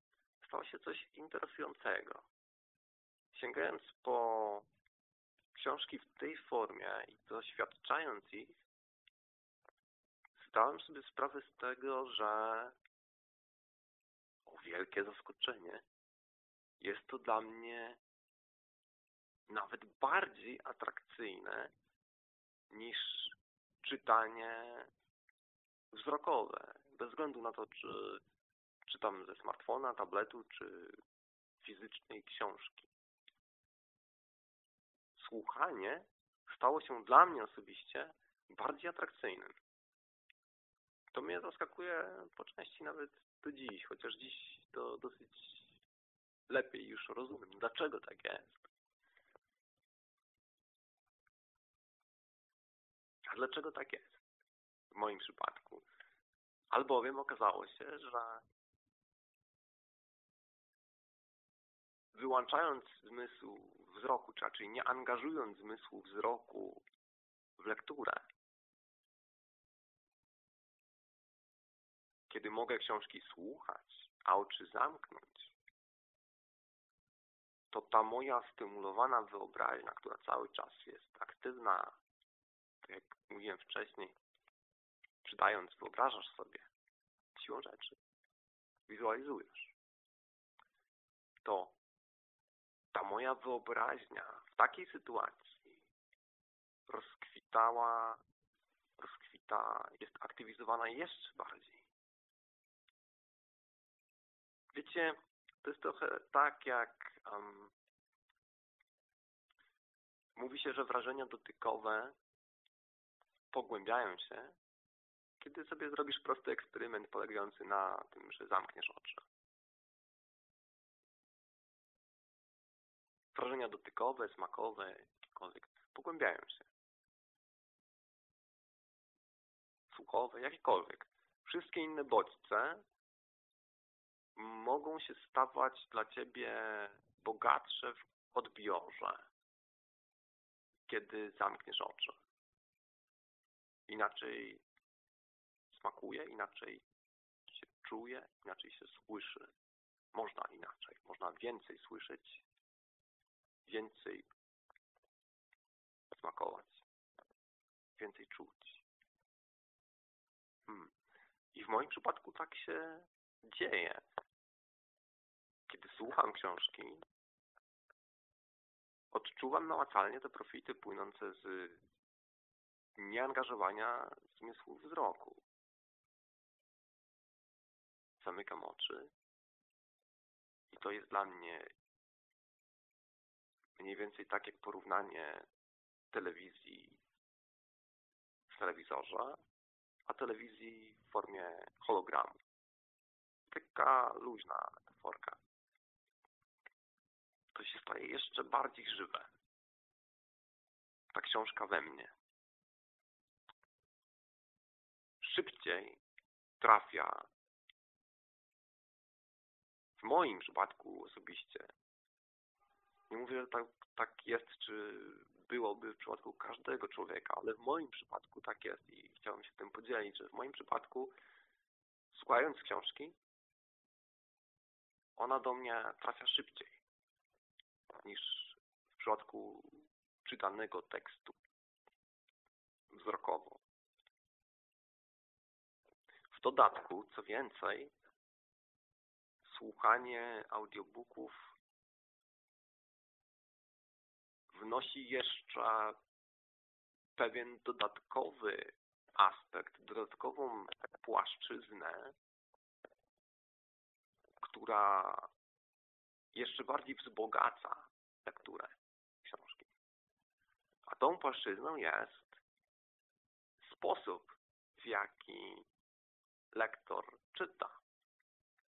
stało się coś interesującego. Sięgając po książki w tej formie i doświadczając ich, zdałem sobie sprawę z tego, że o wielkie zaskoczenie jest to dla mnie nawet bardziej atrakcyjne niż czytanie wzrokowe. Bez względu na to, czy czytam ze smartfona, tabletu czy fizycznej książki. Słuchanie stało się dla mnie osobiście bardziej atrakcyjnym. To mnie zaskakuje po części nawet do dziś, chociaż dziś to dosyć lepiej już rozumiem, dlaczego tak jest. A dlaczego tak jest? W moim przypadku. Albowiem okazało się, że wyłączając zmysł wzroku, czy raczej nie angażując zmysłu wzroku w lekturę, kiedy mogę książki słuchać, a oczy zamknąć, to ta moja stymulowana wyobraźnia, która cały czas jest aktywna, tak jak mówiłem wcześniej, czytając, wyobrażasz sobie siłą rzeczy, wizualizujesz, to moja wyobraźnia w takiej sytuacji rozkwitała, rozkwita, jest aktywizowana jeszcze bardziej. Wiecie, To jest trochę tak, jak um, mówi się, że wrażenia dotykowe pogłębiają się, kiedy sobie zrobisz prosty eksperyment polegający na tym, że zamkniesz oczy. Wrażenia dotykowe, smakowe, jakiekolwiek pogłębiają się. Słuchowe, jakiekolwiek. Wszystkie inne bodźce mogą się stawać dla Ciebie bogatsze w odbiorze, kiedy zamkniesz oczy. Inaczej smakuje, inaczej się czuje, inaczej się słyszy. Można inaczej. Można więcej słyszeć, więcej smakować, więcej czuć. Hmm. I w moim przypadku tak się dzieje. Kiedy słucham książki, odczuwam namacalnie te profity płynące z nieangażowania zmysłu wzroku. Zamykam oczy i to jest dla mnie mniej więcej tak jak porównanie telewizji w telewizorze, a telewizji w formie hologramu. Taka luźna metaforka. To się staje jeszcze bardziej żywe. Ta książka we mnie. Szybciej trafia w moim przypadku osobiście. Nie mówię, że tak, tak jest, czy byłoby w przypadku każdego człowieka, ale w moim przypadku tak jest i chciałbym się tym podzielić, że w moim przypadku słuchając książki ona do mnie trafia szybciej niż w przypadku czytanego tekstu wzrokowo. W dodatku, co więcej, słuchanie audiobooków wnosi jeszcze pewien dodatkowy aspekt, dodatkową płaszczyznę, która jeszcze bardziej wzbogaca lekturę książki. A tą płaszczyzną jest sposób, w jaki lektor czyta.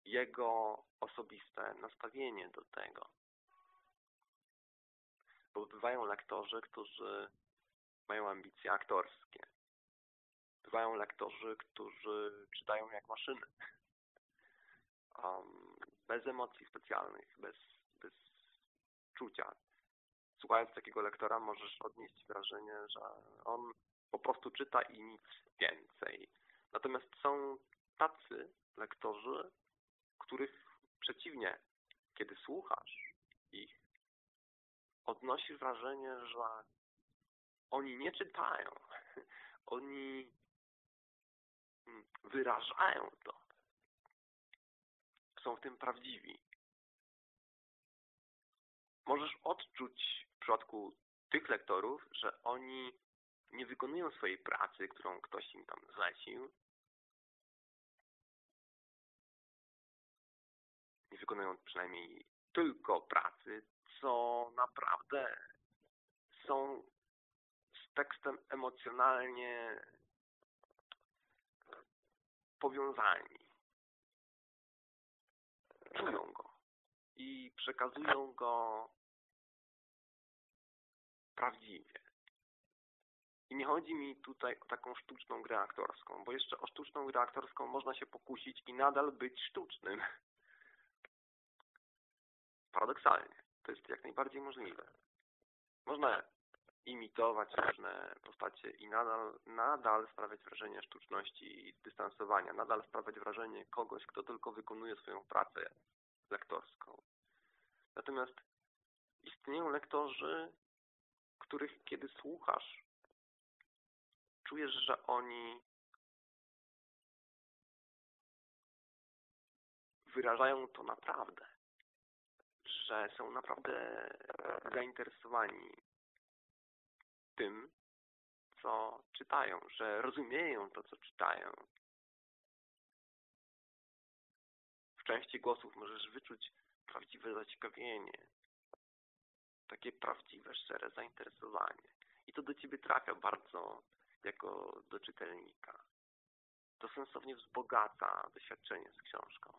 Jego osobiste nastawienie do tego. Bo bywają lektorzy, którzy mają ambicje aktorskie. Bywają lektorzy, którzy czytają jak maszyny. Um, bez emocji specjalnych, bez, bez czucia. Słuchając takiego lektora możesz odnieść wrażenie, że on po prostu czyta i nic więcej. Natomiast są tacy lektorzy, których przeciwnie, kiedy słuchasz ich, odnosisz wrażenie, że oni nie czytają. (laughs) Oni wyrażają to. Są w tym prawdziwi. Możesz odczuć w przypadku tych lektorów, że oni nie wykonują swojej pracy, którą ktoś im tam zlecił. Nie wykonują przynajmniej tylko pracy, co naprawdę są z tekstem emocjonalnie powiązani. Czują go i przekazują go prawdziwie. I nie chodzi mi tutaj o taką sztuczną grę aktorską, bo jeszcze o sztuczną grę aktorską można się pokusić i nadal być sztucznym. Paradoksalnie. To jest jak najbardziej możliwe. Można imitować różne postacie i nadal, nadal sprawiać wrażenie sztuczności i dystansowania, nadal sprawiać wrażenie kogoś, kto tylko wykonuje swoją pracę lektorską. Natomiast istnieją lektorzy, których kiedy słuchasz, czujesz, że oni wyrażają to naprawdę, że są naprawdę zainteresowani tym, co czytają, że rozumieją to, co czytają. W części głosów możesz wyczuć prawdziwe zaciekawienie, takie prawdziwe, szczere zainteresowanie. I to do Ciebie trafia bardzo jako do czytelnika. To sensownie wzbogaca doświadczenie z książką,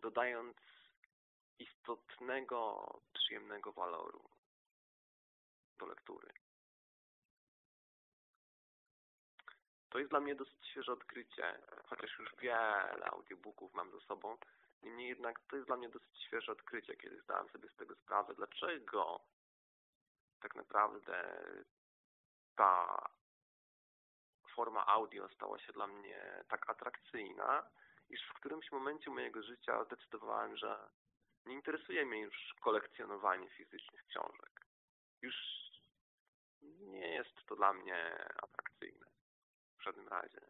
dodając istotnego, przyjemnego waloru do lektury. To jest dla mnie dosyć świeże odkrycie, chociaż już wiele audiobooków mam za sobą. Niemniej jednak to jest dla mnie dosyć świeże odkrycie, kiedy zdałem sobie z tego sprawę, dlaczego tak naprawdę ta forma audio stała się dla mnie tak atrakcyjna, iż w którymś momencie mojego życia zdecydowałem, że nie interesuje mnie już kolekcjonowanie fizycznych książek. Już nie jest to dla mnie atrakcyjne w żadnym razie.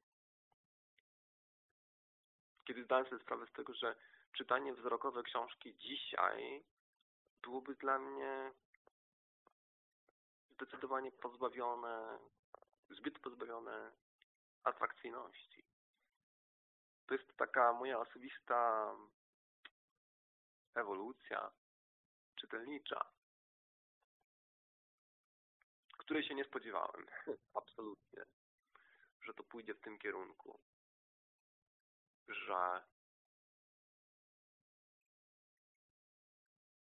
Kiedy zdałem sobie sprawę z tego, że czytanie wzrokowe książki dzisiaj byłoby dla mnie zdecydowanie pozbawione, zbyt pozbawione atrakcyjności. To jest taka moja osobista ewolucja czytelnicza, której się nie spodziewałem. (laughs) Absolutnie. Że to pójdzie w tym kierunku. Że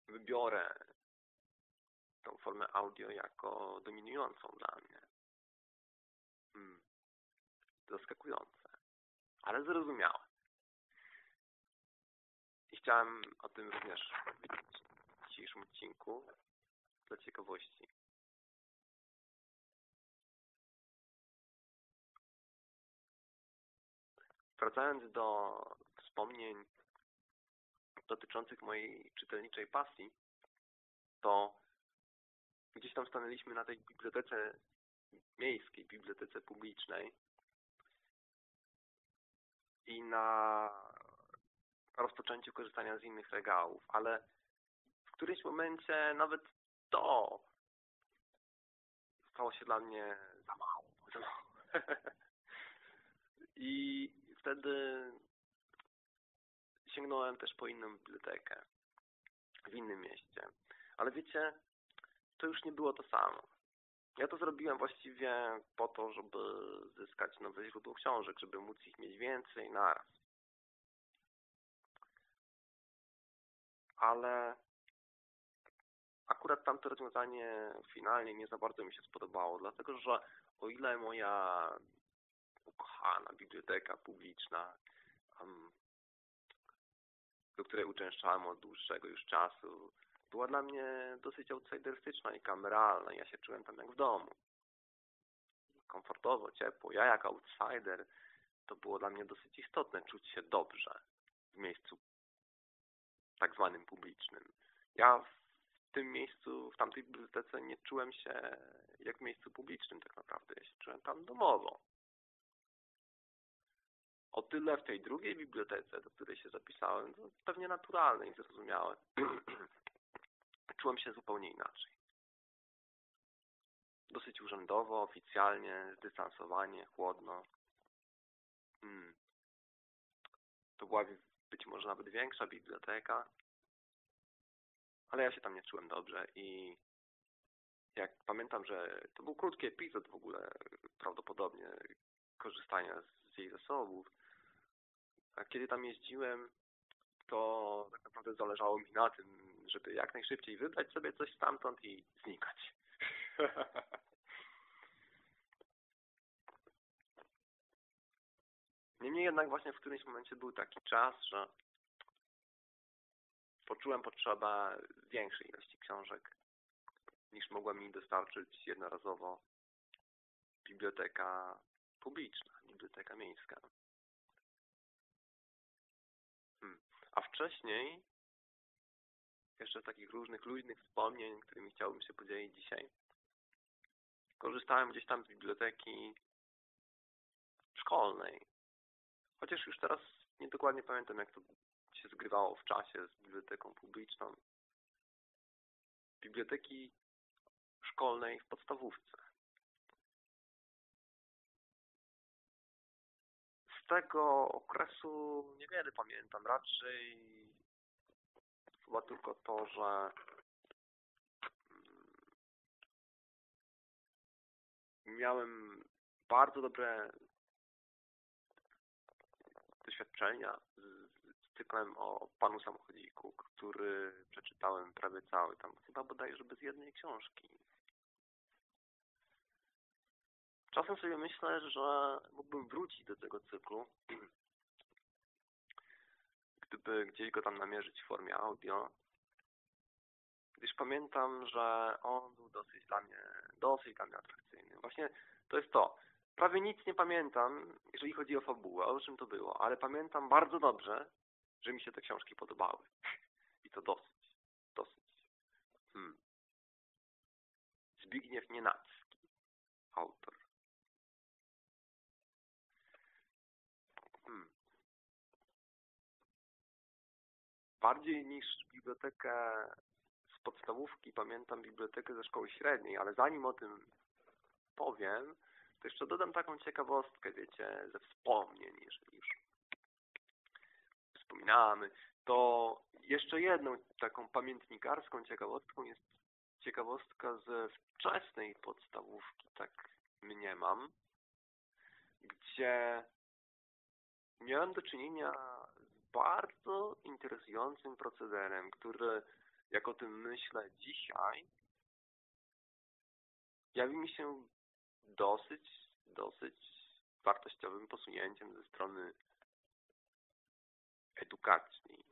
wybiorę tą formę audio jako dominującą dla mnie. Hmm. Zaskakujące, ale zrozumiałe. I chciałem o tym również powiedzieć w dzisiejszym odcinku dla ciekawości. Wracając do wspomnień dotyczących mojej czytelniczej pasji, to gdzieś tam stanęliśmy na tej bibliotece miejskiej, bibliotece publicznej i na rozpoczęciu korzystania z innych regałów, ale w którymś momencie nawet to stało się dla mnie za mało. Za (laughs) mało. I wtedy sięgnąłem też po inną bibliotekę w innym mieście. Ale wiecie, to już nie było to samo. Ja to zrobiłem właściwie po to, żeby zyskać nowe źródło książek, żeby móc ich mieć więcej naraz. Ale akurat tamto rozwiązanie finalnie nie za bardzo mi się spodobało, dlatego że o ile moja ukochana biblioteka publiczna, do której uczęszczałem od dłuższego już czasu, była dla mnie dosyć outsiderstyczna i kameralna. Ja się czułem tam jak w domu. Komfortowo, ciepło. Ja jak outsider to było dla mnie dosyć istotne czuć się dobrze w miejscu tak zwanym publicznym. Ja w tym miejscu, w tamtej bibliotece nie czułem się jak w miejscu publicznym tak naprawdę. Ja się czułem tam domowo. O tyle w tej drugiej bibliotece, do której się zapisałem, to pewnie naturalne i zrozumiałe. (clears throat) czułem się zupełnie inaczej. Dosyć urzędowo, oficjalnie, zdystansowanie, chłodno. Hmm. To była być może nawet większa biblioteka, ale ja się tam nie czułem dobrze i jak pamiętam, że to był krótki epizod w ogóle prawdopodobnie korzystania z jej zasobów, a kiedy tam jeździłem, to tak naprawdę zależało mi na tym, żeby jak najszybciej wybrać sobie coś stamtąd i znikać. (laughs) Niemniej jednak właśnie w którymś momencie był taki czas, że poczułem potrzebę większej ilości książek niż mogła mi dostarczyć jednorazowo biblioteka publiczna, biblioteka miejska. Hmm. A wcześniej jeszcze z takich różnych luźnych wspomnień, którymi chciałbym się podzielić dzisiaj. Korzystałem gdzieś tam z biblioteki szkolnej. Chociaż już teraz niedokładnie pamiętam, jak to się zgrywało w czasie z biblioteką publiczną. Biblioteki szkolnej w podstawówce. Z tego okresu niewiele pamiętam. Raczej chyba tylko to, że mm, miałem bardzo dobre doświadczenia z, cyklem o panu samochodziku, który przeczytałem prawie cały, tam chyba bodajże bez jednej książki. Czasem sobie myślę, że mógłbym wrócić do tego cyklu, (clears throat) gdyby gdzieś go tam namierzyć w formie audio, gdyż pamiętam, że on był dosyć dla mnie, dosyć dla mnie atrakcyjny. Właśnie to jest to. Prawie nic nie pamiętam, jeżeli chodzi o fabułę, o czym to było, ale pamiętam bardzo dobrze, że mi się te książki podobały. (laughs) I to dosyć, dosyć. Hmm. Zbigniew Nienacki, autor. Hmm. Bardziej niż bibliotekę z podstawówki pamiętam bibliotekę ze szkoły średniej, ale zanim o tym powiem, to jeszcze dodam taką ciekawostkę, wiecie, ze wspomnień, jeżeli już wspominamy, to jeszcze jedną taką pamiętnikarską ciekawostką jest ciekawostka ze wczesnej podstawówki, tak mniemam, gdzie miałem do czynienia z bardzo interesującym procederem, który, jak o tym myślę dzisiaj, jawi mi się dosyć, dosyć wartościowym posunięciem ze strony edukacji.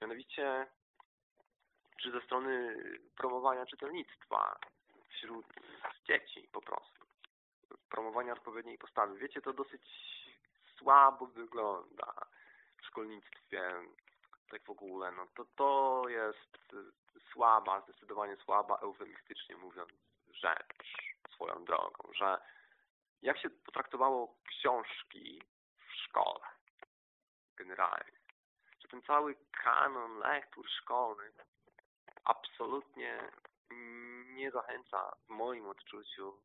Mianowicie, czy ze strony promowania czytelnictwa wśród dzieci po prostu. Promowania odpowiedniej postawy. Wiecie, to dosyć słabo wygląda w szkolnictwie, tak w ogóle. No to, to jest słaba, zdecydowanie słaba, eufemistycznie mówiąc, rzecz swoją drogą, że jak się potraktowało książki w szkole generalnie, że ten cały kanon lektur szkolnych absolutnie nie zachęca w moim odczuciu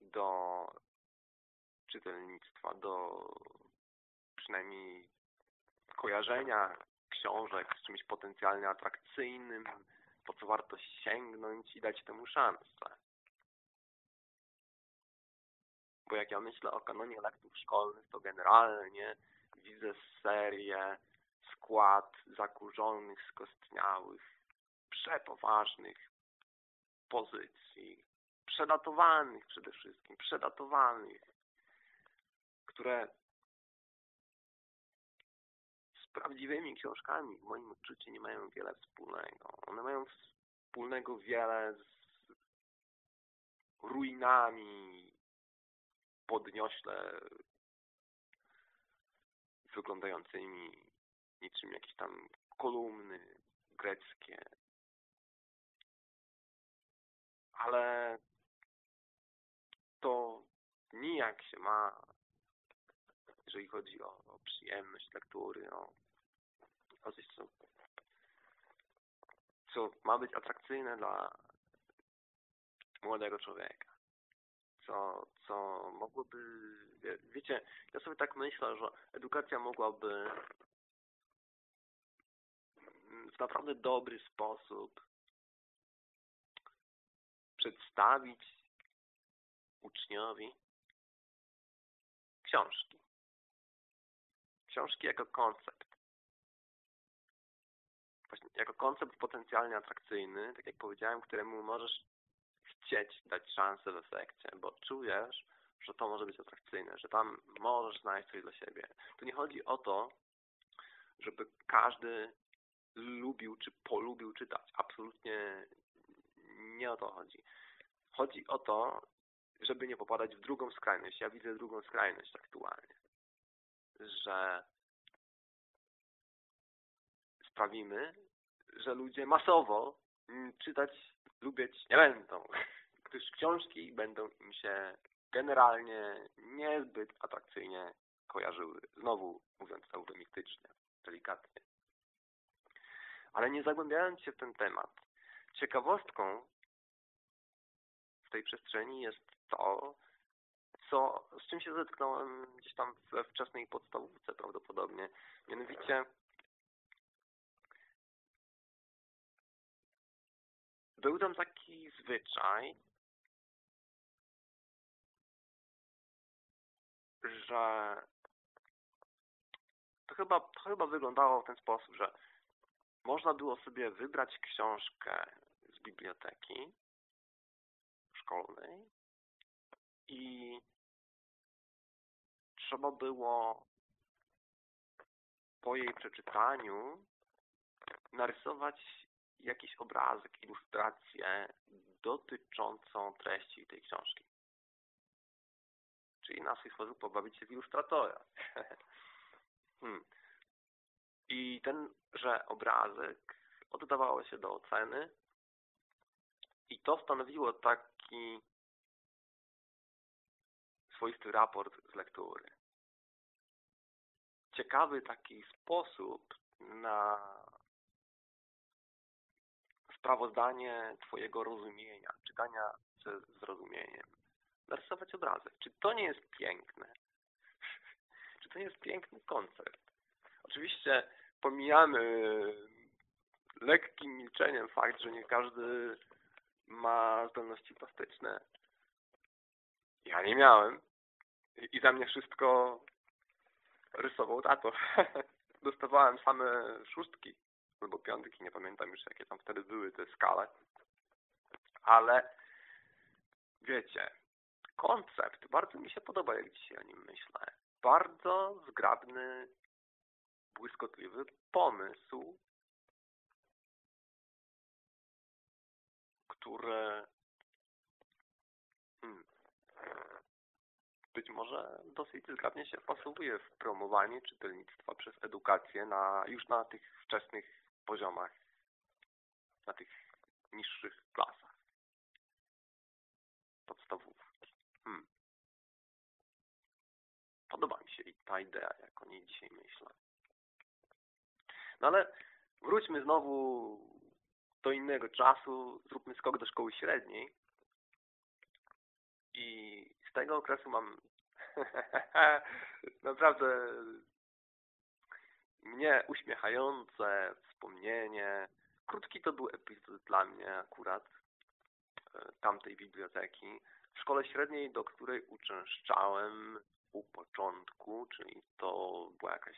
do czytelnictwa, do przynajmniej kojarzenia książek z czymś potencjalnie atrakcyjnym, po co warto sięgnąć i dać temu szansę. Bo jak ja myślę o kanonie lektur szkolnych, to generalnie widzę serię, skład zakurzonych, skostniałych, przepoważnych pozycji, przedatowanych przede wszystkim, przedatowanych, które prawdziwymi książkami w moim odczuciu nie mają wiele wspólnego. One mają wspólnego wiele z ruinami podniośle wyglądającymi niczym jakieś tam kolumny greckie. Ale to nijak się ma, jeżeli chodzi o, o przyjemność lektury, o coś, co, ma być atrakcyjne dla młodego człowieka. Co, co mogłoby... Wie, wiecie, ja sobie tak myślę, że edukacja mogłaby w naprawdę dobry sposób przedstawić uczniowi książki. Książki jako koncept jako koncept potencjalnie atrakcyjny, tak jak powiedziałem, któremu możesz chcieć dać szansę w efekcie, bo czujesz, że to może być atrakcyjne, że tam możesz znaleźć coś dla siebie. Tu nie chodzi o to, żeby każdy lubił czy polubił czytać. Absolutnie nie o to chodzi. Chodzi o to, żeby nie popadać w drugą skrajność. Ja widzę drugą skrajność aktualnie. Że sprawimy, że ludzie masowo czytać lubić nie będą, (laughs) gdyż książki będą im się generalnie niezbyt atrakcyjnie kojarzyły. Znowu mówiąc eufemistycznie, delikatnie. Ale nie zagłębiając się w ten temat, ciekawostką w tej przestrzeni jest to, co, z czym się zetknąłem gdzieś tam we wczesnej podstawówce prawdopodobnie. Mianowicie był tam taki zwyczaj, że to chyba, to chyba wyglądało w ten sposób, że można było sobie wybrać książkę z biblioteki szkolnej i trzeba było po jej przeczytaniu narysować jakiś obrazek, ilustrację dotyczącą treści tej książki. Czyli na swój sposób pobawić się w ilustratora. (laughs) hmm. I tenże obrazek oddawało się do oceny i to stanowiło taki swoisty raport z lektury. Ciekawy taki sposób na sprawozdanie Twojego rozumienia, czytania ze zrozumieniem. Narysować obrazek. Czy to nie jest piękne? (laughs) Czy to nie jest piękny koncept? Oczywiście pomijamy lekkim milczeniem fakt, że nie każdy ma zdolności plastyczne. Ja nie miałem. I za mnie wszystko rysował tato. (laughs) Dostawałem same szóstki albo piątki, nie pamiętam już jakie tam wtedy były te skale. Ale wiecie, koncept bardzo mi się podoba, jak dzisiaj o nim myślę. Bardzo zgrabny, błyskotliwy pomysł, który hmm, być może dosyć zgrabnie się wpasowuje w promowanie czytelnictwa przez edukację na, już na tych wczesnych poziomach, na tych niższych klasach podstawówki. Hmm. Podoba mi się i ta idea, jak o niej dzisiaj myślę. No ale wróćmy znowu do innego czasu, zróbmy skok do szkoły średniej. I z tego okresu mam (laughs) naprawdę mnie uśmiechające wspomnienie. Krótki to był epizod dla mnie akurat e, tamtej biblioteki. W szkole średniej, do której uczęszczałem u początku, czyli to była jakaś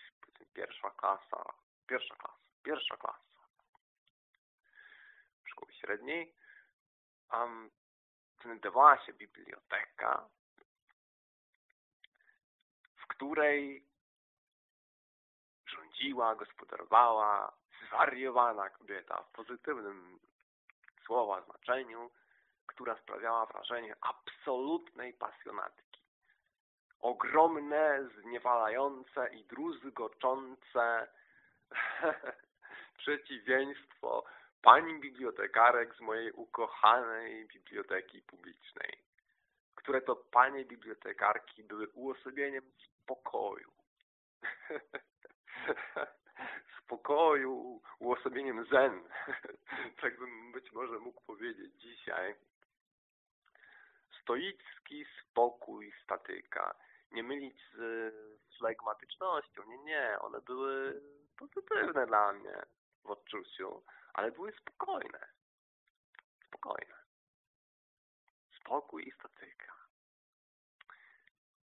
pierwsza klasa, pierwsza klasa, pierwsza klasa szkoły średniej, um, znajdowała się biblioteka, w której rządziła, gospodarowała zwariowana kobieta w pozytywnym słowa znaczeniu, która sprawiała wrażenie absolutnej pasjonatki. Ogromne, zniewalające i druzgoczące (laughs) przeciwieństwo pani bibliotekarek z mojej ukochanej biblioteki publicznej, które to panie bibliotekarki były uosobieniem spokoju. (laughs) (laughs) spokoju, uosobieniem zen. (laughs) tak bym być może mógł powiedzieć dzisiaj. Stoicki spokój statyka. Nie mylić z flegmatycznością. Nie, nie. One były pozytywne dla mnie w odczuciu ale były spokojne. Spokojne. Spokój i statyka.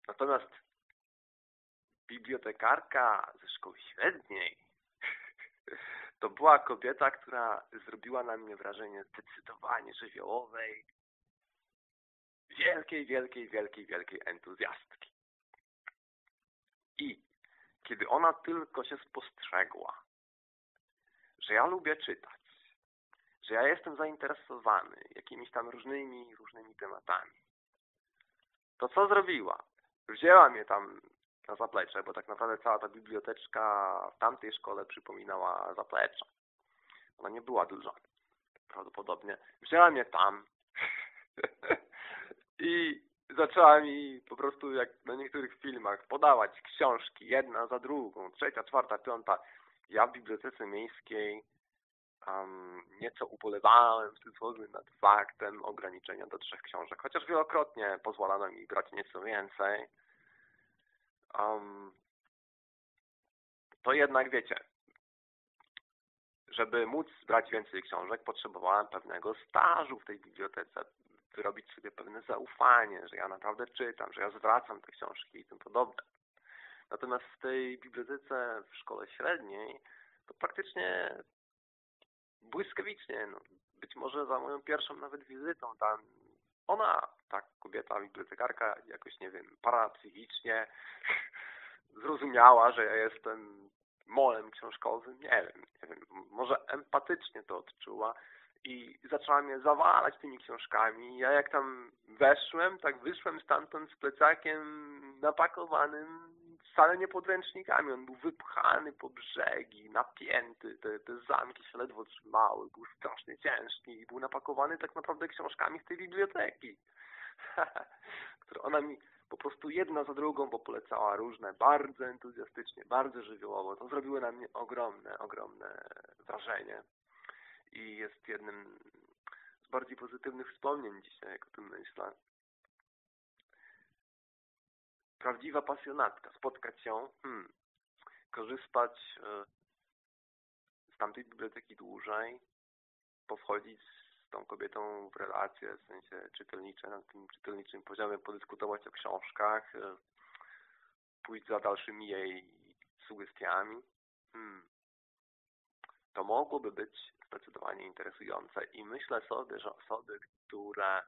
Natomiast bibliotekarka ze szkoły średniej (laughs) to była kobieta, która zrobiła na mnie wrażenie zdecydowanie żywiołowej, wielkiej, wielkiej, wielkiej, wielkiej entuzjastki. I kiedy ona tylko się spostrzegła, że ja lubię czytać, że ja jestem zainteresowany jakimiś tam różnymi, różnymi tematami. To co zrobiła? Wzięła mnie tam na zaplecze, bo tak naprawdę cała ta biblioteczka w tamtej szkole przypominała zaplecza. Ona nie była duża, prawdopodobnie. Wzięła mnie tam (laughs) i zaczęła mi po prostu, jak na niektórych filmach, podawać książki, jedna za drugą, trzecia, czwarta, piąta. Ja w bibliotece miejskiej um, nieco ubolewałem w cudzysłowie nad faktem ograniczenia do trzech książek, chociaż wielokrotnie pozwalano mi brać nieco więcej. Um, to jednak wiecie, żeby móc brać więcej książek, potrzebowałem pewnego stażu w tej bibliotece, wyrobić sobie pewne zaufanie, że ja naprawdę czytam, że ja zwracam te książki i tym podobne. Natomiast w tej bibliotece w szkole średniej to praktycznie błyskawicznie, no, być może za moją pierwszą nawet wizytą tam ona, ta kobieta, bibliotekarka, jakoś, nie wiem, parapsychicznie (laughs) zrozumiała, że ja jestem molem książkowym, nie wiem, nie wiem, może empatycznie to odczuła i zaczęła mnie zawalać tymi książkami. Ja jak tam weszłem, tak wyszłem stamtąd z plecakiem napakowanym wcale nie podręcznikami. On był wypchany po brzegi, napięty, te, te zamki się ledwo trzymały, był strasznie ciężki i był napakowany tak naprawdę książkami z tej biblioteki, (laughs) które ona mi po prostu jedna za drugą popolecała różne, bardzo entuzjastycznie, bardzo żywiołowo. To zrobiło na mnie ogromne, ogromne wrażenie i jest jednym z bardziej pozytywnych wspomnień dzisiaj, jak o tym myślę. Prawdziwa pasjonatka, spotkać się, hmm, korzystać e, z tamtej biblioteki dłużej, powchodzić z tą kobietą w relacje, w sensie czytelnicze, na tym czytelniczym poziomie podyskutować o książkach, e, pójść za dalszymi jej sugestiami. Hmm. To mogłoby być zdecydowanie interesujące i myślę sobie, że osoby, które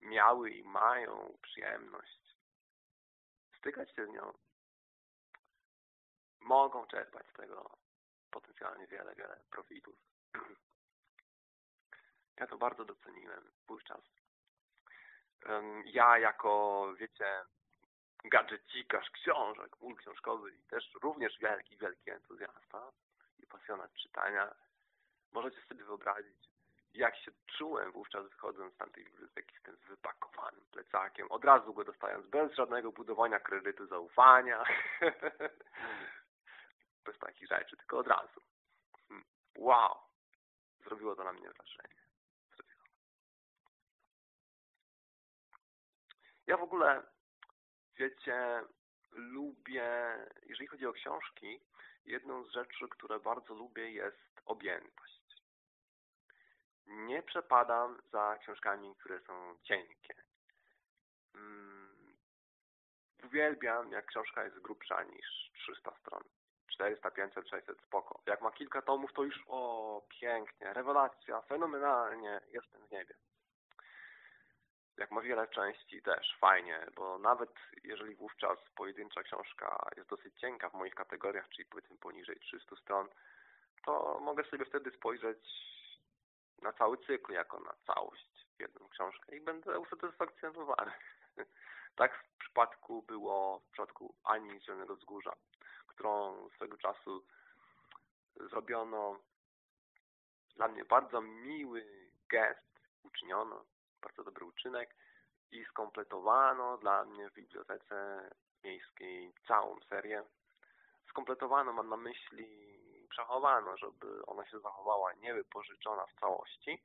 miały i mają przyjemność stykać się z nią, mogą czerpać z tego potencjalnie wiele, wiele profitów. (clears throat) Ja to bardzo doceniłem wówczas. Ja jako, wiecie, gadżecikarz książek, mól książkowy i też również wielki, wielki entuzjasta i pasjonat czytania, możecie sobie wyobrazić, jak się czułem wówczas wychodząc z tamtej biblioteki z tym wypakowanym plecakiem, od razu go dostając, bez żadnego budowania kredytu zaufania, (laughs) bez takich rzeczy, tylko od razu. Hmm. Wow! Zrobiło to na mnie wrażenie. Zrobiło. Ja w ogóle, wiecie, lubię, jeżeli chodzi o książki, jedną z rzeczy, które bardzo lubię jest objętość nie przepadam za książkami, które są cienkie. Mm, uwielbiam, jak książka jest grubsza niż 300 stron. 400, 500, 600, spoko. Jak ma kilka tomów, to już o, pięknie, rewelacja, fenomenalnie, jestem w niebie. Jak ma wiele części, też fajnie, bo nawet jeżeli wówczas pojedyncza książka jest dosyć cienka w moich kategoriach, czyli powiedzmy poniżej 300 stron, to mogę sobie wtedy spojrzeć na cały cykl, jako na całość w jedną książkę i będę usatysfakcjonowany. (laughs) tak w przypadku było w przypadku Ani Zielonego Wzgórza, którą swego czasu zrobiono dla mnie bardzo miły gest, uczyniono, bardzo dobry uczynek i skompletowano dla mnie w bibliotece miejskiej całą serię. Skompletowano, mam na myśli przechowano, żeby ona się zachowała niewypożyczona w całości.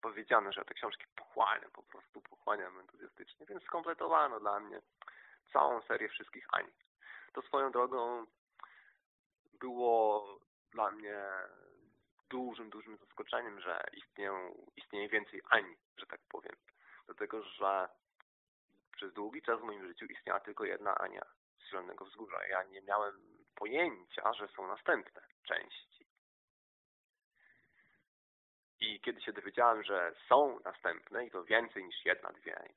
Powiedziano, że te książki pochłaniam, po prostu pochłaniam entuzjastycznie, więc skompletowano dla mnie całą serię wszystkich Ani. To swoją drogą było dla mnie dużym, dużym zaskoczeniem, że istnieją, istnieje więcej Ani, że tak powiem. Dlatego, że przez długi czas w moim życiu istniała tylko jedna Ania z Zielonego Wzgórza. Ja nie miałem pojęcia, że są następne części. I kiedy się dowiedziałem, że są następne i to więcej niż jedna, dwie,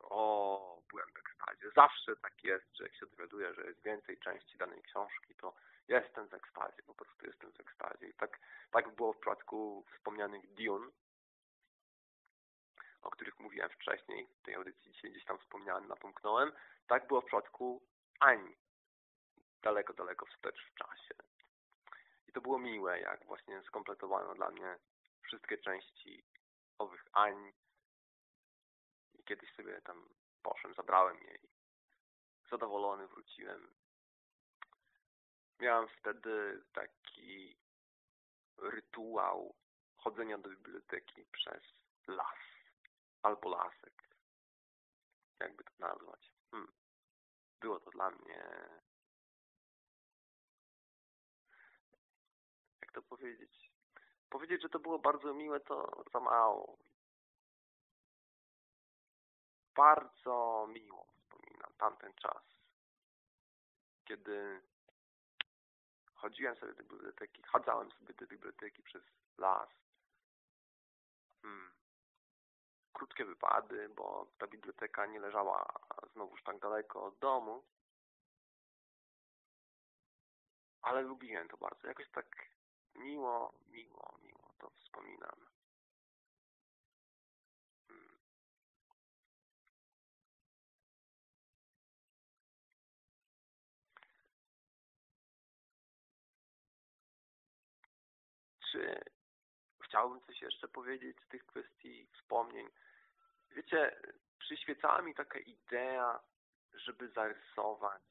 o, byłem w ekstazie. Zawsze tak jest, że jak się dowiaduję, że jest więcej części danej książki, to jestem w ekstazie, po prostu jestem w ekstazie. I tak, tak było w przypadku wspomnianych Dune, o których mówiłem wcześniej, w tej audycji dzisiaj gdzieś tam wspomniałem, napomknąłem. Tak było w przypadku Ani daleko, daleko wstecz w czasie. I to było miłe, jak właśnie skompletowano dla mnie wszystkie części owych Ań. I kiedyś sobie tam poszłem, zabrałem je i zadowolony wróciłem. Miałem wtedy taki rytuał chodzenia do biblioteki przez las albo lasek. Jakby to nazwać. Hmm. Było to dla mnie to powiedzieć? Powiedzieć, że to było bardzo miłe, to za mało. Bardzo miło wspominam tamten czas, kiedy chodziłem sobie do biblioteki, chadzałem sobie do biblioteki przez las. Hmm. Krótkie wypady, bo ta biblioteka nie leżała znowuż tak daleko od domu. Ale lubiłem to bardzo. Jakoś tak miło, miło, miło to wspominam. Hmm. Czy chciałbym coś jeszcze powiedzieć z tych kwestii wspomnień? Wiecie, przyświecała mi taka idea, żeby zarysować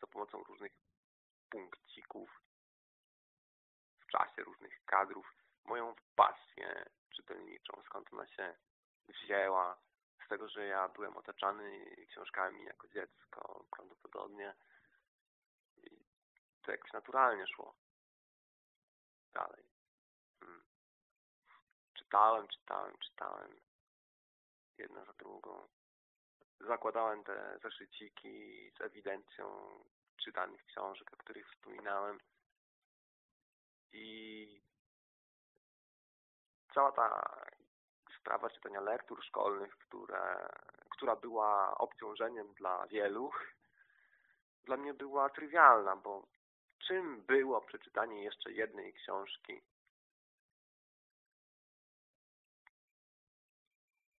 za pomocą różnych punkcików czasie różnych kadrów moją pasję czytelniczą, skąd ona się wzięła, z tego, że ja byłem otaczany książkami jako dziecko prawdopodobnie i to jakoś naturalnie szło dalej. Hmm. Czytałem, czytałem, czytałem jedna za drugą. Zakładałem te zeszyciki z ewidencją czytanych książek, o których wspominałem. I cała ta sprawa czytania lektur szkolnych, które, która była obciążeniem dla wielu, dla mnie była trywialna, bo czym było przeczytanie jeszcze jednej książki?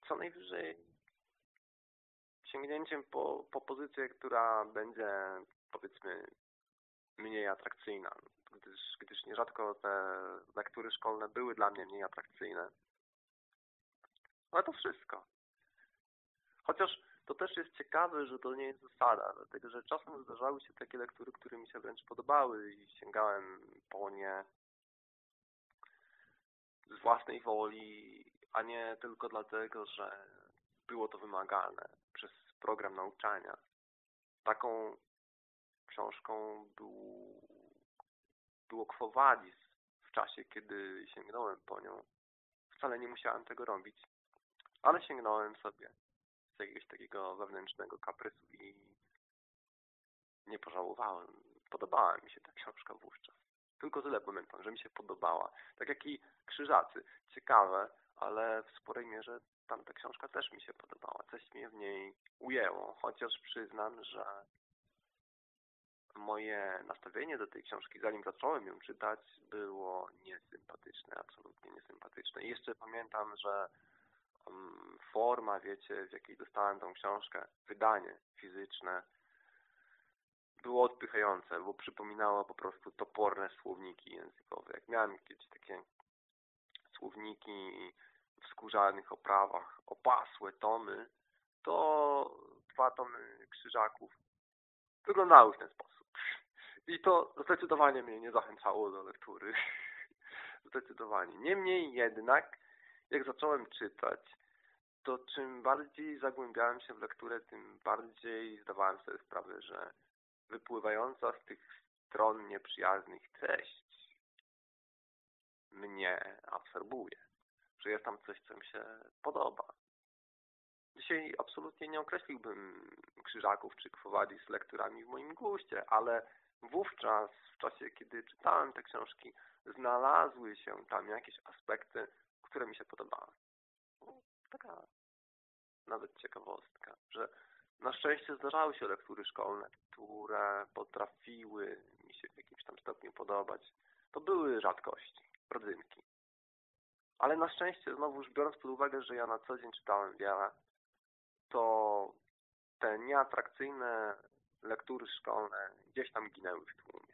Co najwyżej sięgnięciem po, po pozycję, która będzie powiedzmy mniej atrakcyjna, gdyż, gdyż nierzadko te lektury szkolne były dla mnie mniej atrakcyjne. Ale to wszystko. Chociaż to też jest ciekawe, że to nie jest zasada, dlatego że czasem zdarzały się takie lektury, które mi się wręcz podobały i sięgałem po nie z własnej woli, a nie tylko dlatego, że było to wymagane przez program nauczania. Taką książką był, było Quo w czasie, kiedy sięgnąłem po nią. Wcale nie musiałem tego robić, ale sięgnąłem sobie z jakiegoś takiego wewnętrznego kaprysu i nie pożałowałem. Podobała mi się ta książka wówczas. Tylko tyle pamiętam, że mi się podobała. Tak jak i Krzyżacy. Ciekawe, ale w sporej mierze tamta książka też mi się podobała. Coś mnie w niej ujęło, chociaż przyznam, że moje nastawienie do tej książki, zanim zacząłem ją czytać, było niesympatyczne, absolutnie niesympatyczne. I jeszcze pamiętam, że um, forma, wiecie, w jakiej dostałem tą książkę, wydanie fizyczne, było odpychające, bo przypominało po prostu toporne słowniki językowe. Jak miałem kiedyś takie słowniki w skórzanych oprawach, opasłe tomy, to dwa tomy krzyżaków wyglądały w ten sposób. I to zdecydowanie mnie nie zachęcało do lektury. (laughs) Zdecydowanie. Niemniej jednak, jak zacząłem czytać, to czym bardziej zagłębiałem się w lekturę, tym bardziej zdawałem sobie sprawę, że wypływająca z tych stron nieprzyjaznych treść mnie absorbuje. Że jest tam coś, co mi się podoba. Dzisiaj absolutnie nie określiłbym Krzyżaków czy Kwowadzi z lekturami w moim guście, ale wówczas, w czasie, kiedy czytałem te książki, znalazły się tam jakieś aspekty, które mi się podobały. No, taka nawet ciekawostka, że na szczęście zdarzały się lektury szkolne, które potrafiły mi się w jakimś tam stopniu podobać. To były rzadkości, rodzynki. Ale na szczęście, znowuż biorąc pod uwagę, że ja na co dzień czytałem wiele, to te nieatrakcyjne lektury szkolne gdzieś tam ginęły w tłumie.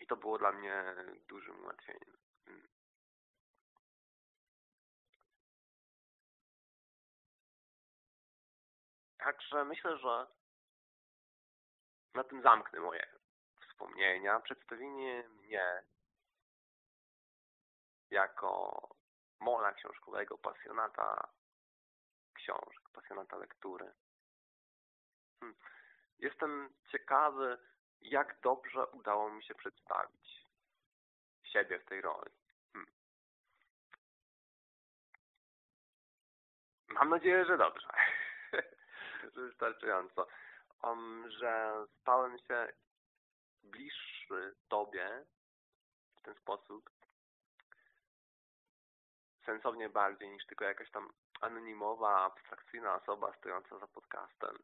I to było dla mnie dużym ułatwieniem. Także myślę, że na tym zamknę moje wspomnienia. Przedstawienie mnie jako mola książkowego, pasjonata książek, pasjonata lektury. Hmm. Jestem ciekawy, jak dobrze udało mi się przedstawić siebie w tej roli. Hmm. Mam nadzieję, że dobrze. (laughs) że wystarczająco. Um, że stałem się bliższy Tobie w ten sposób sensownie bardziej niż tylko jakaś tam anonimowa, abstrakcyjna osoba stojąca za podcastem.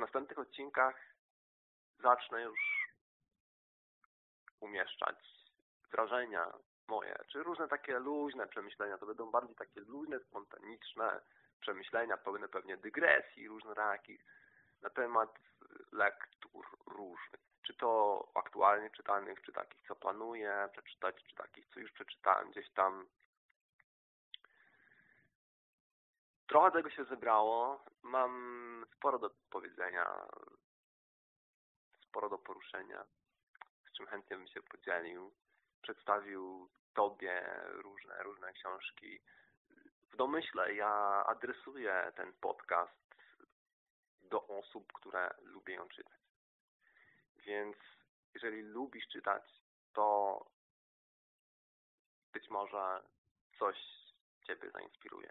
Następnych odcinkach zacznę już umieszczać wrażenia moje, czy różne takie luźne przemyślenia. To będą bardziej takie luźne, spontaniczne przemyślenia, pełne pewnie dygresji różnorakich na temat lektur różnych. Czy to aktualnie czytanych, czy takich, co planuję przeczytać, czy takich, co już przeczytałem gdzieś tam. Trochę tego się zebrało. Mam sporo do powiedzenia, sporo do poruszenia, z czym chętnie bym się podzielił. Przedstawił Tobie różne, różne książki. W domyśle ja adresuję ten podcast do osób, które lubią ją czytać. Więc jeżeli lubisz czytać, to być może coś Ciebie zainspiruje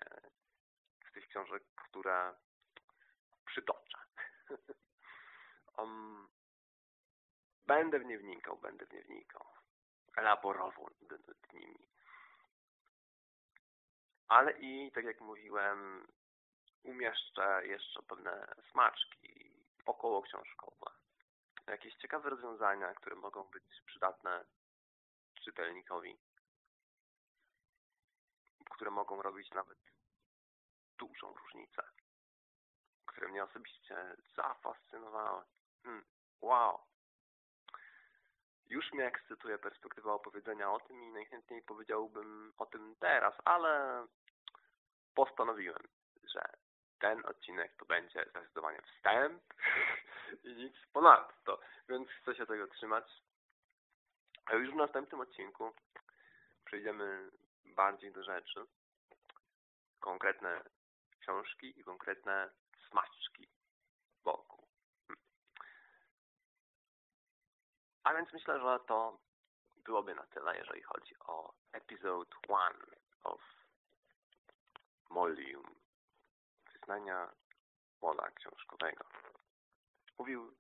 z tych książek, które przytoczę. (laughs) um, będę w nie wnikał, będę w nie wnikał. Elaborował nad nimi. Ale i, tak jak mówiłem, umieszczę jeszcze pewne smaczki około książkowe. Jakieś ciekawe rozwiązania, które mogą być przydatne czytelnikowi, które mogą robić nawet dużą różnicę, które mnie osobiście zafascynowały. Hmm, wow! Już mnie ekscytuje perspektywa opowiedzenia o tym i najchętniej powiedziałbym o tym teraz, ale postanowiłem, że ten odcinek to będzie zdecydowanie wstęp (laughs) i nic ponadto, więc chcę się tego trzymać. A już w następnym odcinku przejdziemy bardziej do rzeczy. Konkretne książki i konkretne smaczki wokół. Hmm. A więc myślę, że to byłoby na tyle, jeżeli chodzi o episode 1 of Molium wyznania pola książkowego. Mówił